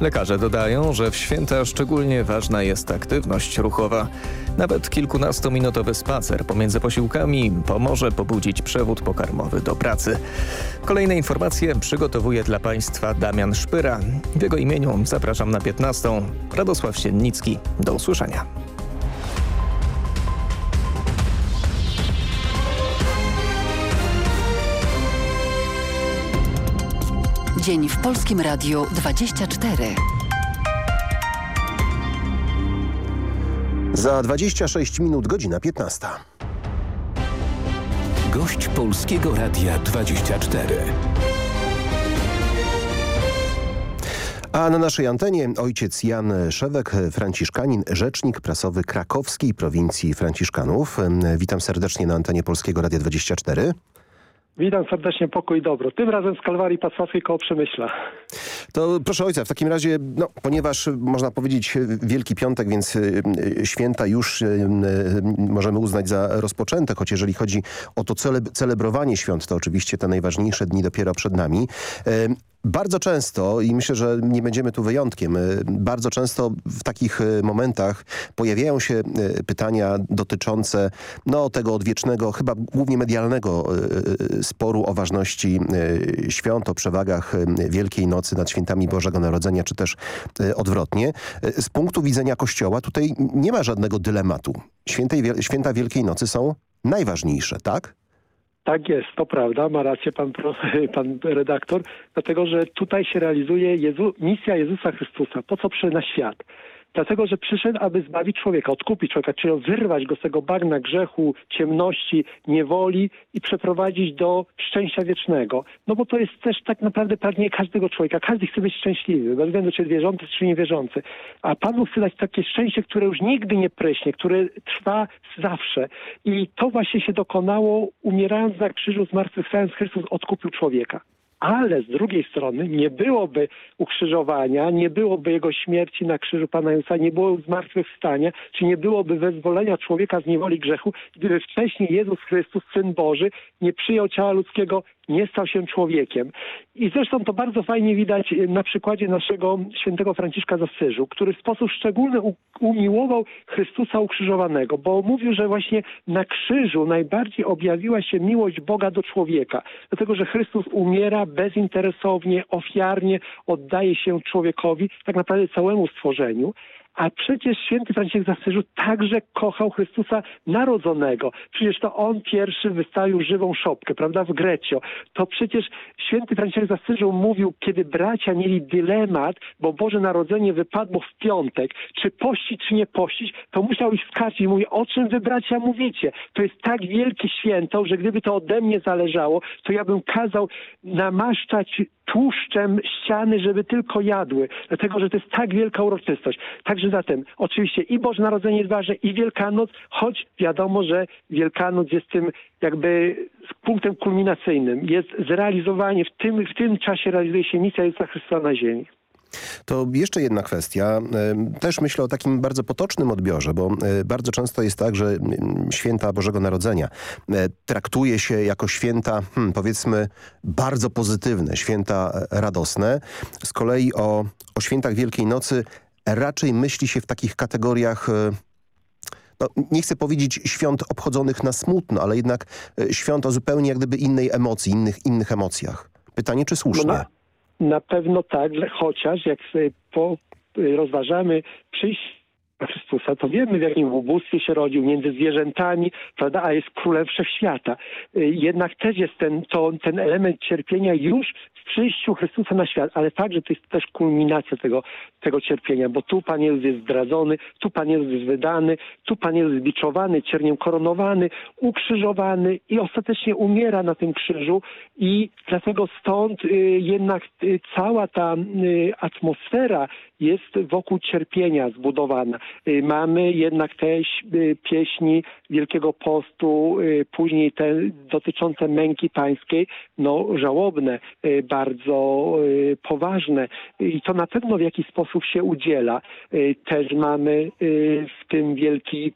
Lekarze dodają, że w święta szczególnie ważna jest aktywność ruchowa. Nawet kilkunastominutowy spacer pomiędzy posiłkami pomoże pobudzić przewód pokarmowy do pracy. Kolejne informacje przygotowuje dla Państwa Damian Szpyra. W jego imieniu zapraszam na 15. Radosław Siennicki. Do usłyszenia. Dzień w Polskim Radiu 24. Za 26 minut godzina 15. Gość Polskiego Radia 24. A na naszej antenie ojciec Jan Szewek, franciszkanin, rzecznik prasowy krakowskiej prowincji franciszkanów. Witam serdecznie na antenie Polskiego Radia 24. Witam serdecznie, pokój i dobro. Tym razem z Kalwarii Pasławskiej koło Przemyśla. To proszę ojca, w takim razie, no, ponieważ można powiedzieć Wielki Piątek, więc y, y, święta już y, możemy uznać za rozpoczęte, choć jeżeli chodzi o to cele, celebrowanie świąt, to oczywiście te najważniejsze dni dopiero przed nami. Y, bardzo często, i myślę, że nie będziemy tu wyjątkiem, y, bardzo często w takich y, momentach pojawiają się pytania dotyczące no, tego odwiecznego, chyba głównie medialnego sporu o ważności świąt, o przewagach Wielkiej Nocy nad świętami Bożego Narodzenia, czy też y, odwrotnie. Y, Z punktu widzenia Kościoła tutaj nie ma żadnego dylematu. Świętej, święta Wielkiej Nocy są najważniejsze, tak? Tak jest, to prawda, ma rację pan, pan redaktor, dlatego że tutaj się realizuje Jezu, misja Jezusa Chrystusa. Po co przyszedł na świat? Dlatego, że przyszedł, aby zbawić człowieka, odkupić człowieka, czyli wyrwać go z tego bagna grzechu, ciemności, niewoli i przeprowadzić do szczęścia wiecznego. No bo to jest też tak naprawdę pragnienie każdego człowieka. Każdy chce być szczęśliwy, bez względu czy jest wierzący, czy niewierzący. A Panu chce dać takie szczęście, które już nigdy nie pryśnie, które trwa zawsze. I to właśnie się dokonało, umierając na krzyżu, zmartwychwstając, Chrystus odkupił człowieka. Ale z drugiej strony nie byłoby ukrzyżowania, nie byłoby jego śmierci na krzyżu Pana Jezusa, nie było zmartwychwstania, czy nie byłoby wyzwolenia człowieka z niewoli grzechu, gdyby wcześniej Jezus Chrystus, Syn Boży, nie przyjął ciała ludzkiego, nie stał się człowiekiem. I zresztą to bardzo fajnie widać na przykładzie naszego świętego Franciszka z Asyżu, który w sposób szczególny umiłował Chrystusa ukrzyżowanego, bo mówił, że właśnie na krzyżu najbardziej objawiła się miłość Boga do człowieka. Dlatego, że Chrystus umiera bezinteresownie, ofiarnie, oddaje się człowiekowi, tak naprawdę całemu stworzeniu. A przecież święty Franciszek z Asyżu także kochał Chrystusa narodzonego. Przecież to on pierwszy wystawił żywą szopkę, prawda, w Grecio. To przecież święty Franciszek z Asyżu mówił, kiedy bracia mieli dylemat, bo Boże Narodzenie wypadło w piątek, czy pościć, czy nie pościć, to musiał ich skarżyć i mówi, o czym wy bracia mówicie? To jest tak wielkie święto, że gdyby to ode mnie zależało, to ja bym kazał namaszczać tłuszczem ściany, żeby tylko jadły, dlatego że to jest tak wielka uroczystość. Także zatem oczywiście i Boże Narodzenie jest ważne, i Wielkanoc, choć wiadomo, że Wielkanoc jest tym jakby punktem kulminacyjnym. Jest zrealizowanie, w tym, w tym czasie realizuje się misja Jezusa Chrystusa na ziemi. To jeszcze jedna kwestia. Em, Też myślę o takim bardzo potocznym odbiorze, bo e, bardzo często jest tak, że mm, święta Bożego Narodzenia e, traktuje się jako święta, hmm, powiedzmy, bardzo pozytywne, święta e, radosne. Z kolei o, o świętach Wielkiej Nocy raczej myśli się w takich kategoriach... e, no, nie chcę powiedzieć świąt obchodzonych na smutno, ale jednak e, świąt o zupełnie jak gdyby innej emocji, innych, innych emocjach. Pytanie, czy słusznie? No na, pewno tak, chociaż jak sobie po, y, rozważamy przyjście Chrystusa, to wiemy w jakim ubóstwie się rodził, między zwierzętami, prawda, a jest królem wszechświata. Y, Jednak też jest ten, to, ten element cierpienia już przyjściu Chrystusa na świat, ale także to jest też kulminacja tego, tego cierpienia, bo tu Pan Jezus jest zdradzony, tu Pan Jezus jest wydany, tu Pan Jezus jest biczowany, cierniem koronowany, ukrzyżowany i ostatecznie umiera na tym krzyżu i dlatego stąd y, jednak y, cała ta y, atmosfera jest wokół cierpienia zbudowana. Mamy jednak te pieśni Wielkiego Postu, później te dotyczące męki pańskiej, no żałobne, bardzo y, poważne i to na pewno w jakiś sposób się udziela. Y, Też mamy y, w tym wielki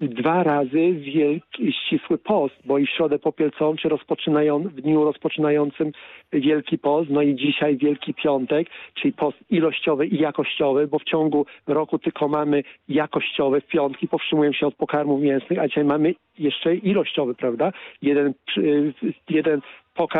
dwa razy wielki, ścisły post, bo i w środę popielcową, czy rozpoczynają, w dniu rozpoczynającym Wielki Post, no i dzisiaj Wielki Piątek, czyli post ilościowy i jakościowy, bo w ciągu roku tylko mamy jakościowe w piątki, powstrzymują się od pokarmów mięsnych, a dzisiaj mamy jeszcze ilościowy, prawda? Jeden, jeden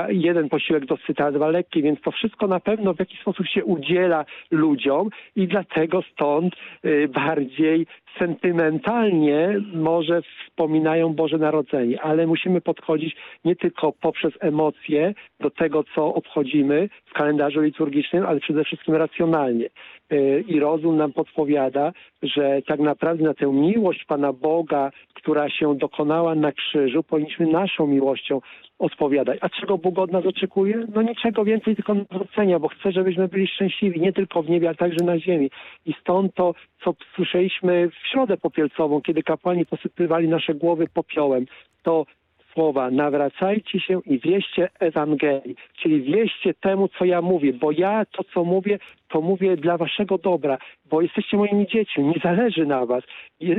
jeden posiłek dosyta, dwa lekkie, więc to wszystko na pewno w jakiś sposób się udziela ludziom i dlatego stąd y, bardziej sentymentalnie może wspominają Boże Narodzenie, ale musimy podchodzić nie tylko poprzez emocje do tego, co obchodzimy w kalendarzu liturgicznym, ale przede wszystkim racjonalnie. Y, I rozum nam podpowiada, że tak naprawdę na tę miłość Pana Boga, która się dokonała na krzyżu, powinniśmy naszą miłością odpowiadać. A czego Bóg od nas oczekuje? No niczego więcej, tylko nawrócenia, bo chce, żebyśmy byli szczęśliwi, nie tylko w niebie, ale także na ziemi. I stąd to, co słyszeliśmy w środę popielcową, kiedy kapłani posypywali nasze głowy popiołem, to słowa nawracajcie się i wieście Ewangelii, czyli wieście temu, co ja mówię, bo ja to, co mówię, to mówię dla waszego dobra, bo jesteście moimi dziećmi, nie zależy na was.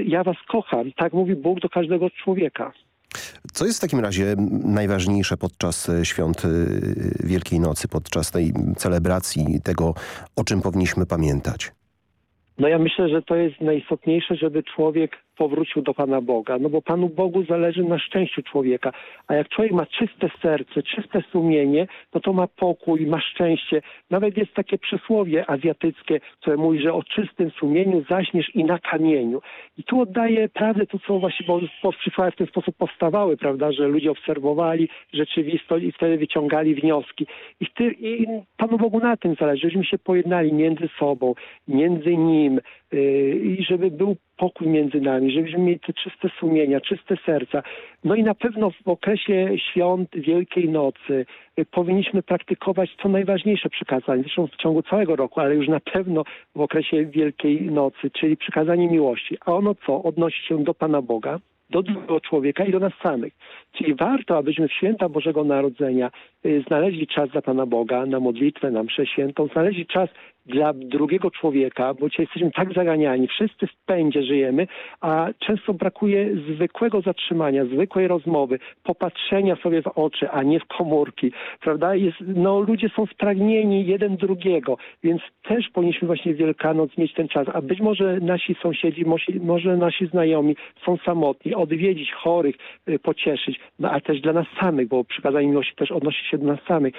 Ja was kocham, tak mówi Bóg do każdego człowieka. Co jest w takim razie najważniejsze podczas e, świąt e, Wielkiej Nocy, podczas tej celebracji tego, o czym powinniśmy pamiętać? No ja myślę, że to jest najistotniejsze, żeby człowiek powrócił do Pana Boga. No bo Panu Bogu zależy na szczęściu człowieka. A jak człowiek ma czyste serce, czyste sumienie, no to ma pokój, ma szczęście. Nawet jest takie przysłowie azjatyckie, które mówi, że o czystym sumieniu zaśniesz i na kamieniu. I tu oddaje prawdę to, co właśnie, bo, przysłowie w ten sposób powstawały, prawda, że ludzie obserwowali rzeczywistość i wtedy wyciągali wnioski. I, ty, I Panu Bogu na tym zależy, żebyśmy się pojednali między sobą, między Nim yy, i żeby był pokój między nami, żebyśmy mieli te czyste sumienia, czyste serca. No i na pewno w okresie świąt Wielkiej Nocy y, powinniśmy praktykować co najważniejsze przykazanie, zresztą w ciągu całego roku, ale już na pewno w okresie Wielkiej Nocy, czyli przykazanie miłości. A ono co? Odnosi się do Pana Boga, do drugiego człowieka i do nas samych. Czyli warto, abyśmy w święta Bożego Narodzenia y, znaleźli czas dla Pana Boga, na modlitwę, na mszę świętą, znaleźli czas dla drugiego człowieka, bo dzisiaj jesteśmy tak zaganiani, wszyscy w pędzie żyjemy, a często brakuje zwykłego zatrzymania, zwykłej rozmowy, popatrzenia sobie w oczy, a nie w komórki, prawda? Jest, no, ludzie są spragnieni jeden drugiego, więc też powinniśmy właśnie Wielkanoc mieć ten czas, a być może nasi sąsiedzi, może nasi znajomi są samotni, odwiedzić chorych, y, pocieszyć, no a też dla nas samych, bo przykazanie miłości też odnosi się do nas samych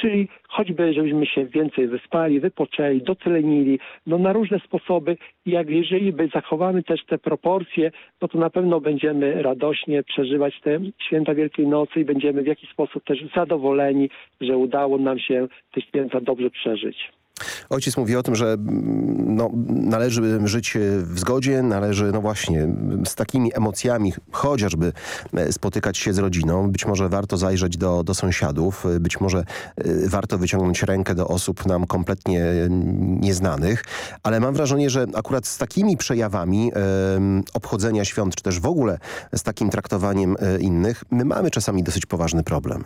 czyli choćby, żebyśmy się więcej wyspali, wypoczęli, docelenili, no na różne sposoby i jak jeżeli by zachowamy też te proporcje, no to na pewno będziemy radośnie przeżywać te święta Wielkiej Nocy i będziemy w jakiś sposób też zadowoleni, że udało nam się te święta dobrze przeżyć. Ojciec mówi o tym, że mm, no, należy żyć w zgodzie, należy no właśnie z takimi emocjami chociażby e, spotykać się z rodziną. Być może warto zajrzeć do, do sąsiadów, być może e, warto wyciągnąć rękę do osób nam kompletnie nieznanych, ale mam wrażenie, że akurat z takimi przejawami e, obchodzenia świąt, czy też w ogóle z takim traktowaniem e, innych, my mamy czasami dosyć poważny problem.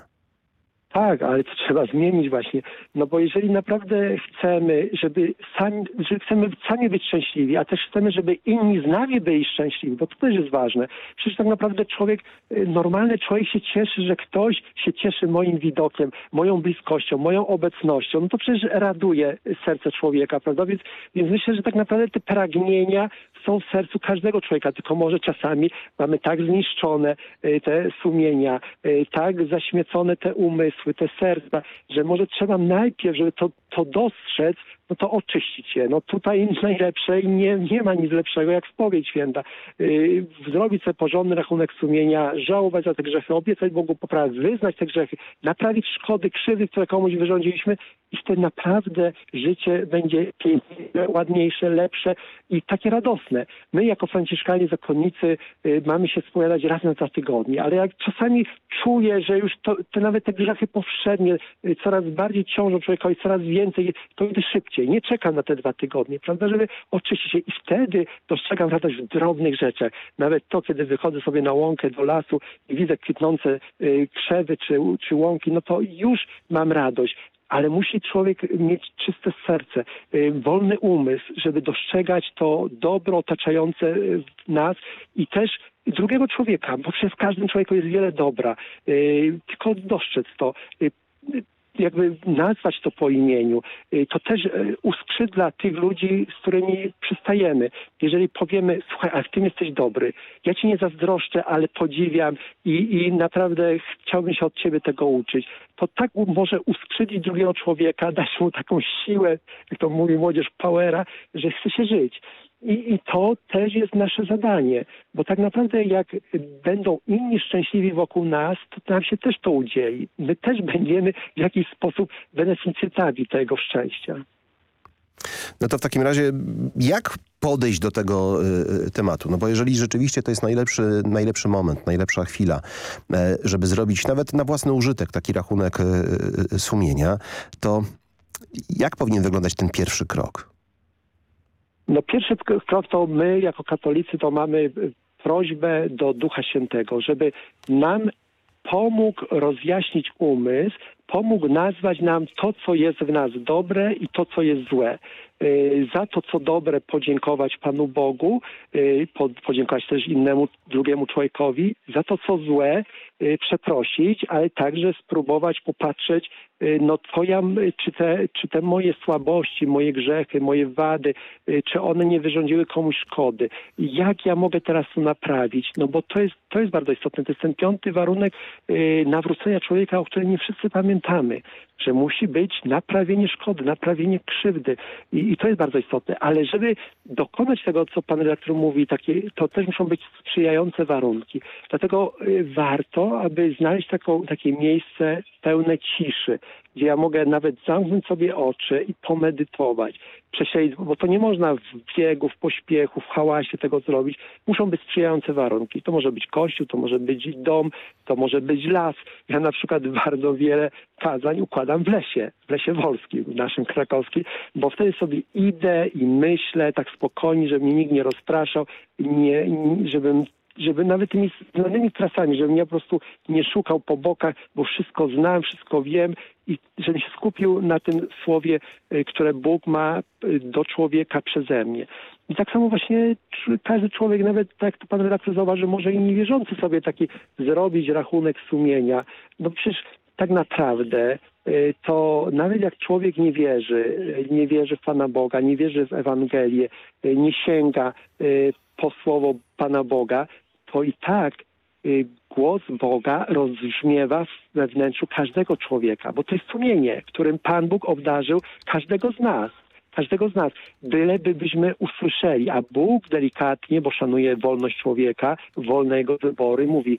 Tak, ale to trzeba zmienić właśnie. No bo jeżeli naprawdę chcemy, żeby sami, że chcemy sami być szczęśliwi, a też chcemy, żeby inni z nami byli szczęśliwi, bo to też jest ważne. Przecież tak naprawdę człowiek, y, normalny człowiek się cieszy, że ktoś się cieszy moim widokiem, moją bliskością, moją obecnością. No to przecież raduje serce człowieka, prawda? Więc, więc myślę, że tak naprawdę te pragnienia są w sercu każdego człowieka, tylko może czasami mamy tak zniszczone y, te sumienia, y, tak zaśmiecone te umysły, te serca, że może trzeba najpierw, żeby to, to dostrzec, no to oczyścić je. No tutaj najlepsze i nie, nie ma nic lepszego jak spowiedź święta. Yy, zrobić sobie porządny rachunek sumienia, żałować za te grzechy, obiecać Bogu poprawę, wyznać te grzechy, naprawić szkody, krzywdy, które komuś wyrządziliśmy i wtedy naprawdę życie będzie piękniejsze, ładniejsze, lepsze i takie radosne. My jako franciszkanie, zakonnicy yy, mamy się spowiadać raz na dwa tygodnie, ale jak czasami czuję, że już to, te nawet te grzechy powszednie yy, coraz bardziej ciążą człowiekowi, coraz więcej, to idę szybciej Nie czekam na te dwa tygodnie, prawda, żeby oczyścić się. I wtedy dostrzegam radość w drobnych rzeczach. Nawet to, kiedy wychodzę sobie na łąkę do lasu i widzę kwitnące y, krzewy czy, czy łąki, no to już mam radość. Ale musi człowiek mieć czyste serce, y, wolny umysł, żeby dostrzegać to dobro otaczające y, nas i też drugiego człowieka, bo przez każdym człowieku jest wiele dobra, tylko dostrzec to jakby nazwać to po imieniu, y, to też y, uskrzydla tych ludzi, z którymi przystajemy. Jeżeli powiemy, słuchaj, a w tym jesteś dobry, ja ci nie zazdroszczę, ale podziwiam i, i naprawdę chciałbym się od ciebie tego uczyć, to tak może uskrzydlić drugiego człowieka, dać mu taką siłę, jak to mówi młodzież, powera, że chce się żyć. I, I to też jest nasze zadanie, bo tak naprawdę jak będą inni szczęśliwi wokół nas, to nam się też to udzieli. My też będziemy w jakiś sposób beneficjentami tego szczęścia. No to w takim razie jak podejść do tego y, tematu? No bo jeżeli rzeczywiście to jest najlepszy, najlepszy moment, najlepsza chwila, y, żeby zrobić nawet na własny użytek taki rachunek y, sumienia, to jak powinien wyglądać ten pierwszy krok? No pierwszy krok to my jako katolicy to mamy prośbę do Ducha Świętego, żeby nam pomógł rozjaśnić umysł, pomógł nazwać nam to, co jest w nas dobre i to, co jest złe. Y, Za to, co dobre, podziękować Panu Bogu, po- podziękować też innemu, drugiemu człowiekowi. Za to, co złe, y, przeprosić, ale także spróbować popatrzeć, no to ja, czy te, czy te moje słabości, moje grzechy, moje wady, czy one nie wyrządziły komuś szkody. Jak ja mogę teraz to naprawić? No bo to jest, to jest bardzo istotne. To jest ten piąty warunek nawrócenia człowieka, o którym nie wszyscy pamiętamy, że musi być naprawienie szkody, naprawienie krzywdy i, i to jest bardzo istotne. Ale żeby dokonać tego, co pan redaktor mówi, takie, to też muszą być sprzyjające warunki. Dlatego y, warto, aby znaleźć taką, takie miejsce pełne ciszy, gdzie ja mogę nawet zamknąć sobie oczy i pomedytować, przesiedzieć, bo to nie można w biegu, w pośpiechu, w hałasie tego zrobić. Muszą być sprzyjające warunki. To może być kościół, to może być dom, to może być las. Ja na przykład bardzo wiele kazań układam w lesie, w lesie wolskim, w naszym krakowskim, bo wtedy sobie idę i myślę tak spokojnie, żeby mnie nikt nie rozpraszał, nie, żebym żeby nawet tymi znanymi trasami, żebym ja po prostu nie szukał po bokach, bo wszystko znam, wszystko wiem i żebym się skupił na tym słowie, y, które Bóg ma y, do człowieka przeze mnie. I tak samo właśnie każdy człowiek, nawet tak to pan redaktor zauważył, może i niewierzący sobie taki zrobić rachunek sumienia. No przecież tak naprawdę y, to nawet jak człowiek nie wierzy, nie wierzy w Pana Boga, nie wierzy w Ewangelię, nie sięga po słowo Pana Boga, to i tak y, głos Boga rozbrzmiewa we wnętrzu każdego człowieka, bo to jest sumienie, którym Pan Bóg obdarzył każdego z nas. Każdego z nas, byleby byśmy usłyszeli, a Bóg delikatnie, bo szanuje wolność człowieka, wolne jego wybory, mówi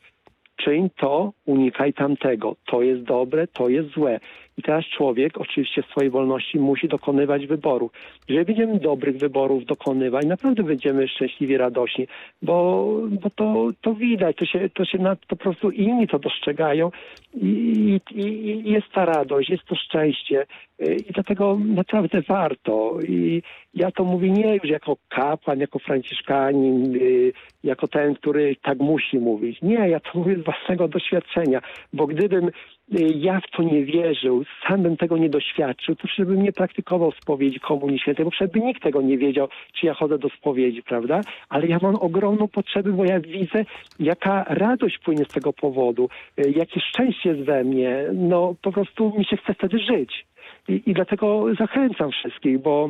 czyń to, unikaj tamtego. To jest dobre, to jest złe. I teraz człowiek oczywiście swojej wolności musi dokonywać wyborów. Jeżeli będziemy dobrych wyborów dokonywać, naprawdę będziemy szczęśliwi, radośni, bo, bo to, to widać, to się, to się na, to po prostu inni to dostrzegają i, i, i jest ta radość, jest to szczęście i dlatego naprawdę warto. I ja to mówię nie już jako kapłan, jako franciszkanin, y, jako ten, który tak musi mówić. Nie, ja to mówię z własnego doświadczenia, bo gdybym ja w to nie wierzył, sam bym tego nie doświadczył, to przecież bym nie praktykował spowiedzi Komunii Świętej, bo przecież by nikt tego nie wiedział, czy ja chodzę do spowiedzi, prawda? Ale ja mam ogromną potrzebę, bo ja widzę, jaka radość płynie z tego powodu, y, jakie szczęście jest we mnie. No po prostu mi się chce wtedy żyć. I, i dlatego zachęcam wszystkich, bo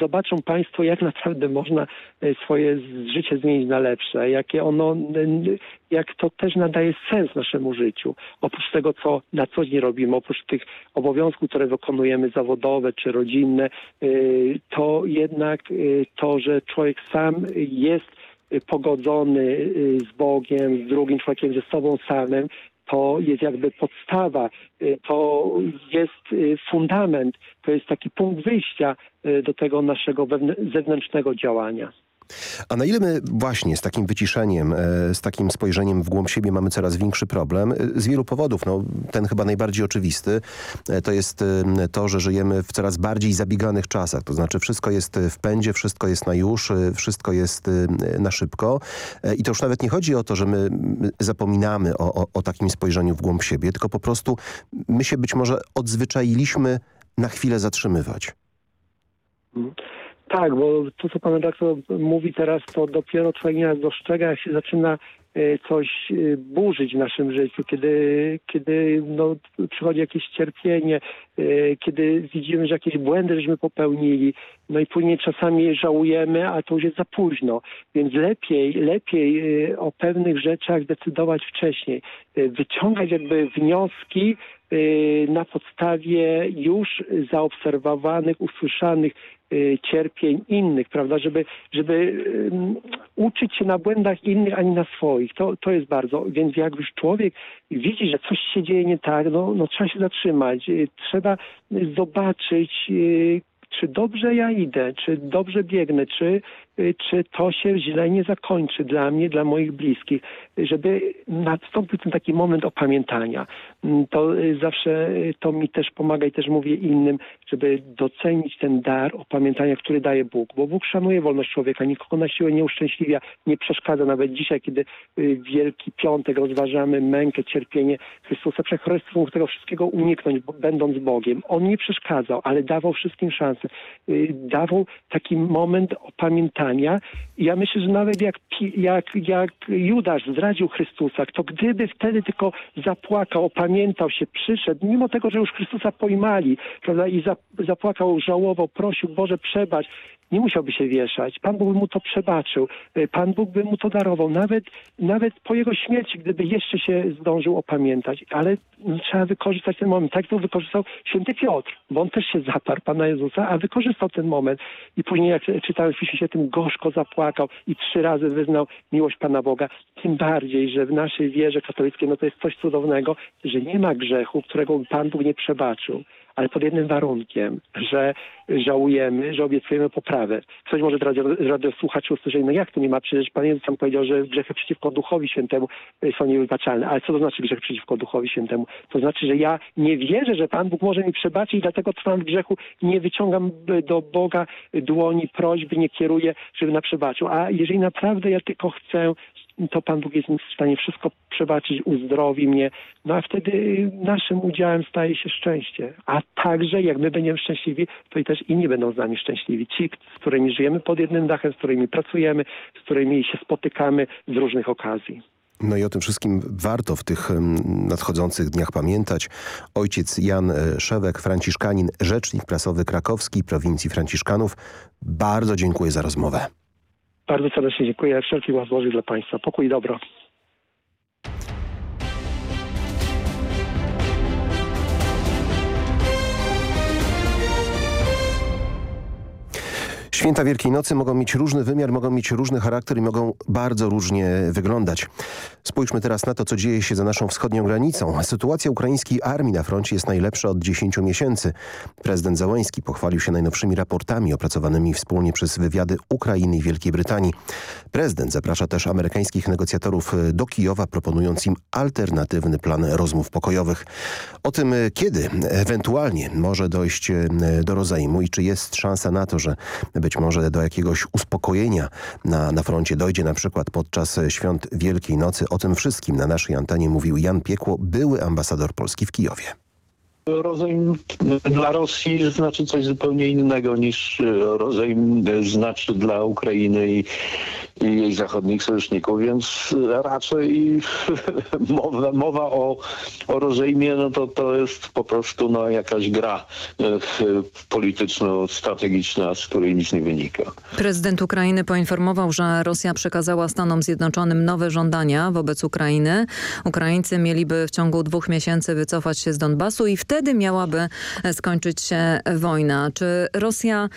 zobaczą Państwo, jak naprawdę można e, swoje życie zmienić na lepsze, jakie ono, jak to też nadaje sens naszemu życiu. Oprócz tego, co na co dzień robimy, oprócz tych obowiązków, które wykonujemy, zawodowe czy rodzinne, y, to jednak y, to, że człowiek sam jest pogodzony z Bogiem, z drugim człowiekiem, ze sobą samym, to jest jakby podstawa, y, to jest y, fundament, to jest taki punkt wyjścia y, do tego naszego zewnętrznego działania. A na ile my właśnie z takim wyciszeniem, e, z takim spojrzeniem w głąb siebie mamy coraz większy problem? E, Z wielu powodów. No, ten chyba najbardziej oczywisty e, to jest to, że żyjemy w coraz bardziej zabieganych czasach. To znaczy wszystko jest w pędzie, wszystko jest na już, wszystko jest na szybko. I to już nawet nie chodzi o to, że my zapominamy o, o, o takim spojrzeniu w głąb siebie, tylko po prostu my się być może odzwyczailiśmy na chwilę zatrzymywać. Tak, bo to, co pan redaktor mówi teraz, to dopiero człowiek nieraz dostrzega, jak się zaczyna e, coś e, burzyć w naszym życiu, kiedy, kiedy no, przychodzi jakieś cierpienie, e, kiedy widzimy, że jakieś błędy żeśmy popełnili, no i później czasami żałujemy, a to już jest za późno. Więc lepiej, lepiej o pewnych rzeczach decydować wcześniej, wyciągać jakby wnioski na podstawie już zaobserwowanych, usłyszanych y, cierpień innych, prawda, żeby, żeby ym, uczyć się na błędach innych, a nie na swoich. To, to jest bardzo, więc jak już człowiek widzi, że coś się dzieje nie tak, no, no trzeba się zatrzymać, y, trzeba zobaczyć, y, czy dobrze ja idę, czy dobrze biegnę, czy, y, czy to się źle nie zakończy dla mnie, dla moich bliskich, żeby nastąpił ten taki moment opamiętania. Mm, To y, zawsze y, to mi też pomaga i też mówię innym, żeby docenić ten dar opamiętania, który daje Bóg, bo Bóg szanuje wolność człowieka, nikogo na siłę nie uszczęśliwia, nie przeszkadza. Nawet dzisiaj, kiedy y, Wielki Piątek rozważamy mękę, cierpienie Chrystusa, Chrystus mógł tego wszystkiego uniknąć, będąc Bogiem. On nie przeszkadzał, ale dawał wszystkim szansę. Y, Dawał taki moment opamiętania i ja myślę, że nawet jak, jak, jak Judasz zdradził Chrystusa, to gdyby wtedy tylko zapłakał, opamiętał się, przyszedł, mimo tego, że już Chrystusa pojmali, prawda, i zap- zapłakał, żałował, prosił, Boże przebacz, nie musiałby się wieszać. Pan Bóg by mu to przebaczył. Y, Pan Bóg by mu to darował. Nawet, nawet po jego śmierci, gdyby jeszcze się zdążył opamiętać. Ale no, trzeba wykorzystać ten moment. Tak to wykorzystał święty Piotr, bo on też się zaparł Pana Jezusa, a wykorzystał ten moment. I później, jak czytałem w Piśmie Świętym, gorzko zapłakał i trzy razy wyznał miłość Pana Boga. Tym bardziej, że w naszej wierze katolickiej no to jest coś cudownego, że nie ma grzechu, którego Pan Bóg nie przebaczył ale pod jednym warunkiem, że żałujemy, że obiecujemy poprawę. Ktoś może teraz radiosłuchaczy usłyszeć, no jak to nie ma, przecież Pan Jezus sam powiedział, że grzechy przeciwko Duchowi Świętemu y, są niewybaczalne. Ale co to znaczy grzech przeciwko Duchowi Świętemu? To znaczy, że ja nie wierzę, że Pan Bóg może mi przebaczyć dlatego trwam w grzechu, nie wyciągam y, do Boga dłoni prośby, nie kieruję, żeby na przebaczył. A jeżeli naprawdę ja tylko chcę to Pan Bóg jest w stanie wszystko przebaczyć, uzdrowi mnie, no a wtedy naszym udziałem staje się szczęście. A także jak my będziemy szczęśliwi, to i też inni będą z nami szczęśliwi. Ci, z którymi żyjemy pod jednym dachem, z którymi pracujemy, z którymi się spotykamy z różnych okazji. No i o tym wszystkim warto w tych em, nadchodzących dniach pamiętać. Ojciec Jan e, Szewek, franciszkanin, rzecznik prasowy krakowski prowincji franciszkanów. Bardzo dziękuję za rozmowę. Bardzo serdecznie dziękuję. Wszelki łask dla Państwa. Pokój i dobro. Święta Wielkiej Nocy mogą mieć różny wymiar, mogą mieć różny charakter i mogą bardzo różnie wyglądać. Spójrzmy teraz na to, co dzieje się za naszą wschodnią granicą. Sytuacja ukraińskiej armii na froncie jest najlepsza od 10 miesięcy. Prezydent Załański pochwalił się najnowszymi raportami opracowanymi wspólnie przez wywiady Ukrainy i Wielkiej Brytanii. Prezydent zaprasza też amerykańskich negocjatorów do Kijowa, proponując im alternatywny plan rozmów pokojowych. O tym, kiedy ewentualnie może dojść e, do rozejmu i czy jest szansa na to, że być może do jakiegoś uspokojenia na, na froncie dojdzie na przykład podczas świąt Wielkiej Nocy. O tym wszystkim na naszej antenie mówił Jan Piekło, były ambasador Polski w Kijowie. Rozejm dla Rosji znaczy coś zupełnie innego niż rozejm znaczy dla Ukrainy i, i jej zachodnich sojuszników, więc raczej mowa, mowa o, o rozejmie no to, to jest po prostu no, jakaś gra polityczno-strategiczna, z której nic nie wynika. Prezydent Ukrainy poinformował, że Rosja przekazała Stanom Zjednoczonym nowe żądania wobec Ukrainy. Ukraińcy mieliby w ciągu dwóch miesięcy wycofać się z Donbasu i wtedy miałaby skończyć się wojna. Czy Rosja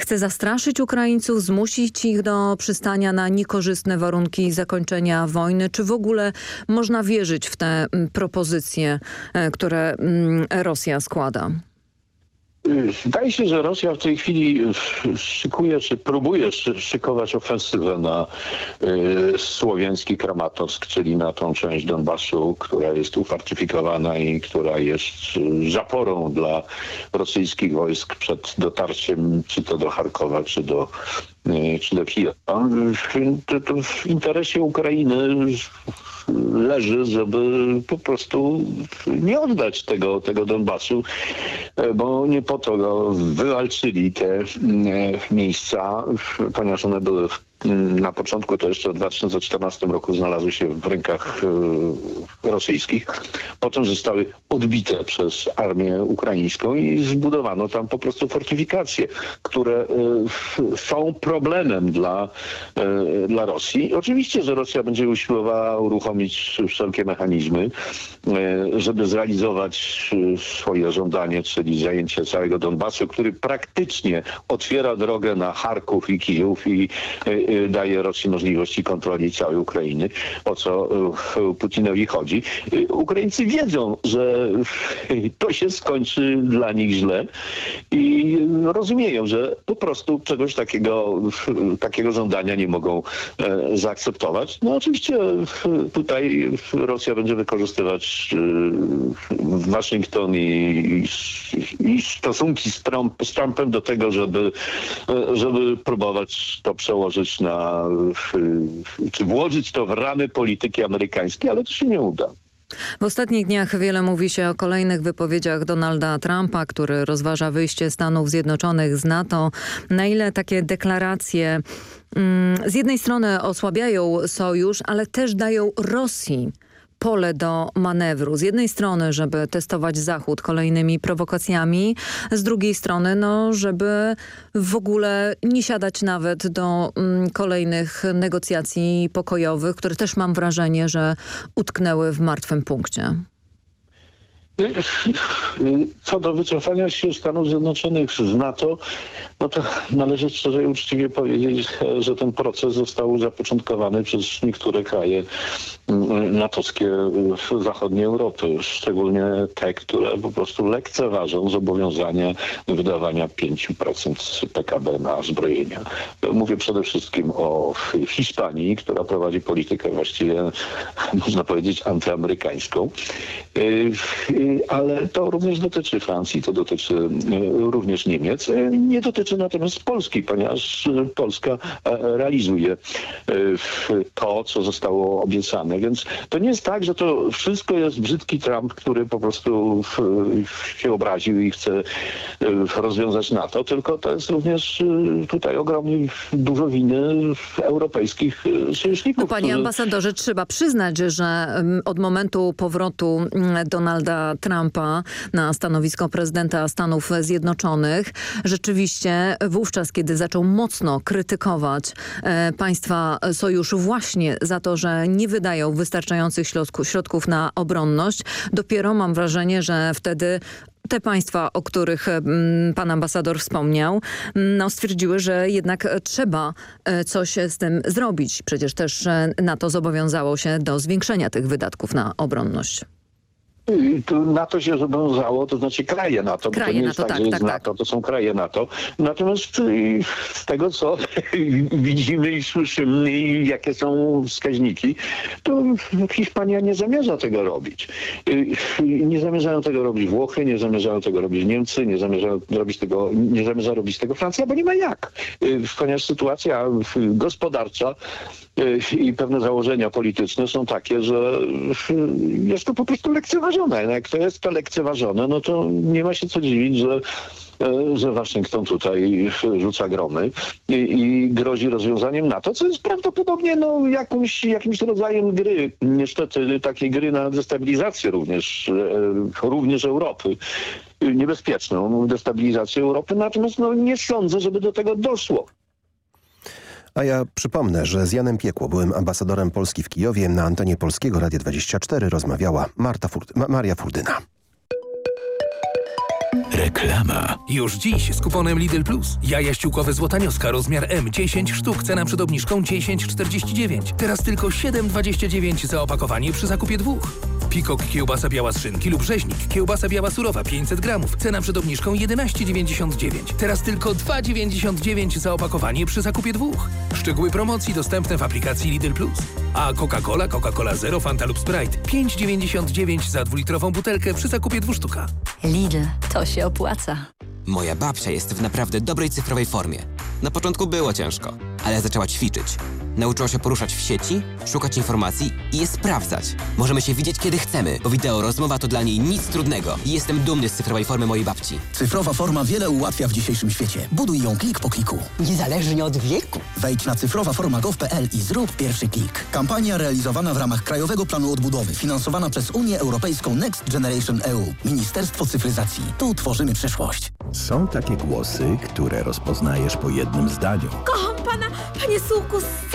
chce zastraszyć Ukraińców, zmusić ich do przystania na niekorzystne warunki zakończenia wojny? Czy w ogóle można wierzyć w te mm, propozycje, e, które mm, Rosja składa? Wydaje się, że Rosja w tej chwili szykuje, czy próbuje szy- szykować ofensywę na y, słowiański Kramatorsk, czyli na tą część Donbasu, która jest ufortyfikowana i która jest y, zaporą dla rosyjskich wojsk przed dotarciem czy to do Charkowa, czy do, czy do Kijowa. To, to w interesie Ukrainy leży, żeby po prostu nie oddać tego, tego Donbasu, e, bo nie po to go wywalczyli te e, miejsca, ponieważ one były na początku to jeszcze w 2014 roku znalazły się w rękach e, rosyjskich. Potem zostały odbite przez armię ukraińską i zbudowano tam po prostu fortyfikacje, które e, są problemem dla, e, dla Rosji. Oczywiście, że Rosja będzie usiłowała uruchomić wszelkie mechanizmy, żeby zrealizować swoje żądanie, czyli zajęcie całego Donbasu, który praktycznie otwiera drogę na Charków i Kijów i daje Rosji możliwości kontroli całej Ukrainy, o co e, Putinowi chodzi. Y, Ukraińcy wiedzą, że to się skończy dla nich źle i rozumieją, że po prostu czegoś takiego, takiego żądania nie mogą e, zaakceptować. No oczywiście tutaj Rosja będzie wykorzystywać Waszyngton i, i, i stosunki z, Trump, z Trumpem do tego, żeby, e, żeby próbować to przełożyć w- czy włożyć to w ramy polityki amerykańskiej, ale to się nie uda. W ostatnich dniach wiele mówi się o kolejnych wypowiedziach Donalda Trumpa, który rozważa wyjście Stanów Zjednoczonych z NATO. Na ile takie deklaracje mm, z jednej strony osłabiają sojusz, ale też dają Rosji pole do manewru. Z jednej strony, żeby testować Zachód kolejnymi prowokacjami, z drugiej strony, no, żeby w ogóle nie siadać nawet do mm, kolejnych negocjacji pokojowych, które też mam wrażenie, że utknęły w martwym punkcie. Co do wycofania się Stanów Zjednoczonych z NATO, no to należy szczerze i uczciwie powiedzieć, że ten proces został zapoczątkowany przez niektóre kraje mm, natowskie w zachodniej Europy, szczególnie te, które po prostu lekceważą zobowiązania wydawania 5% PKB na zbrojenia. Mówię przede wszystkim o Hiszpanii, która prowadzi politykę właściwie, można powiedzieć, antyamerykańską. Y, Ale to również dotyczy Francji, to dotyczy y, również Niemiec. Y, Nie dotyczy natomiast Polski, ponieważ y, Polska e, realizuje to, co zostało obiecane. Więc to nie jest tak, że to wszystko jest brzydki Trump, który po prostu się obraził i chce rozwiązać NATO, tylko to jest również tutaj ogromnie dużo winy europejskich sojuszników. No, panie ambasadorze, trzeba przyznać, że mm, od momentu powrotu mm, Donalda Trumpa na stanowisko prezydenta Stanów Zjednoczonych, rzeczywiście wówczas, kiedy zaczął mocno krytykować e, państwa sojuszu właśnie za to, że nie wydają wystarczających środków na obronność, dopiero mam wrażenie, że wtedy te państwa, o których mm, pan ambasador wspomniał, mm, no, stwierdziły, że jednak trzeba e, coś z tym zrobić. Przecież też e, NATO zobowiązało się do zwiększenia tych wydatków na obronność. Y, To NATO się zobowiązało, to znaczy kraje NATO, bo Kraje to nie jest NATO, tak, tak, że jest tak, NATO, to są kraje NATO. Natomiast y, z tego, co widzimy i słyszymy i jakie są wskaźniki, to Hiszpania nie zamierza tego robić. Y, Nie zamierzają tego robić Włochy, nie zamierzają tego robić Niemcy, nie zamierzają robić tego, nie zamierza robić tego Francja, bo nie ma jak. Y, Ponieważ sytuacja y, gospodarcza y, i pewne założenia polityczne są takie, że y, jest to po prostu lekceważone. Jak to jest to lekceważone, no to nie ma się co dziwić, że e, że Waszyngton tutaj rzuca gromy i, i grozi rozwiązaniem NATO, co jest prawdopodobnie no, jakimś, jakimś rodzajem gry, niestety takiej gry na destabilizację również, e, również Europy niebezpieczną destabilizację Europy, natomiast no, nie sądzę, żeby do tego doszło. A ja przypomnę, że z Janem Piekło, byłym ambasadorem Polski w Kijowie, na antenie Polskiego Radia 24 rozmawiała Marta Furd Ma Maria Furdyna. Reklama. Już dziś z kuponem Lidl Plus. Jaja ściółkowe złotanioska rozmiar M 10 sztuk, cena przed obniżką 10,49. Teraz tylko 7,29 za opakowanie przy zakupie dwóch. Pikok kiełbasa biała z szynki lub rzeźnik. Kiełbasa biała surowa 500 gramów. Cena przed obniżką 11,99. Teraz tylko 2,99 za opakowanie przy zakupie dwóch. Szczegóły promocji dostępne w aplikacji Lidl Plus. A Coca-Cola, Coca-Cola Zero, Fanta lub Sprite 5,99 za dwulitrową butelkę przy zakupie dwóch sztuka. Lidl, to się opłaca. Moja babcia jest w naprawdę dobrej cyfrowej formie. Na początku było ciężko, ale zaczęła ćwiczyć. Nauczyła się poruszać w sieci, szukać informacji i je sprawdzać. Możemy się widzieć kiedy chcemy, bo wideo rozmowa to dla niej nic trudnego. I jestem dumny z cyfrowej formy mojej babci. Cyfrowa forma wiele ułatwia w dzisiejszym świecie. Buduj ją klik po kliku. Niezależnie od wieku. Wejdź na cyfrowaforma.gov.pl i zrób pierwszy klik. Kampania realizowana w ramach Krajowego Planu Odbudowy, finansowana przez Unię Europejską Next Generation EU. Ministerstwo Cyfryzacji. Tu tworzymy przyszłość. Są takie głosy, które rozpoznajesz po jednym zdaniu. Kocham pana, panie Sułku, z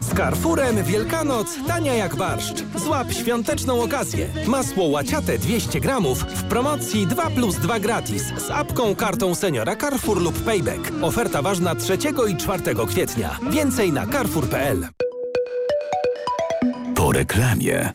Z Carrefourem Wielkanoc tania jak barszcz. Złap świąteczną okazję. Masło łaciate 200 gramów w promocji 2 plus 2 gratis z apką, kartą seniora Carrefour lub Payback. Oferta ważna 3 i 4 kwietnia. Więcej na carrefour.pl Po reklamie.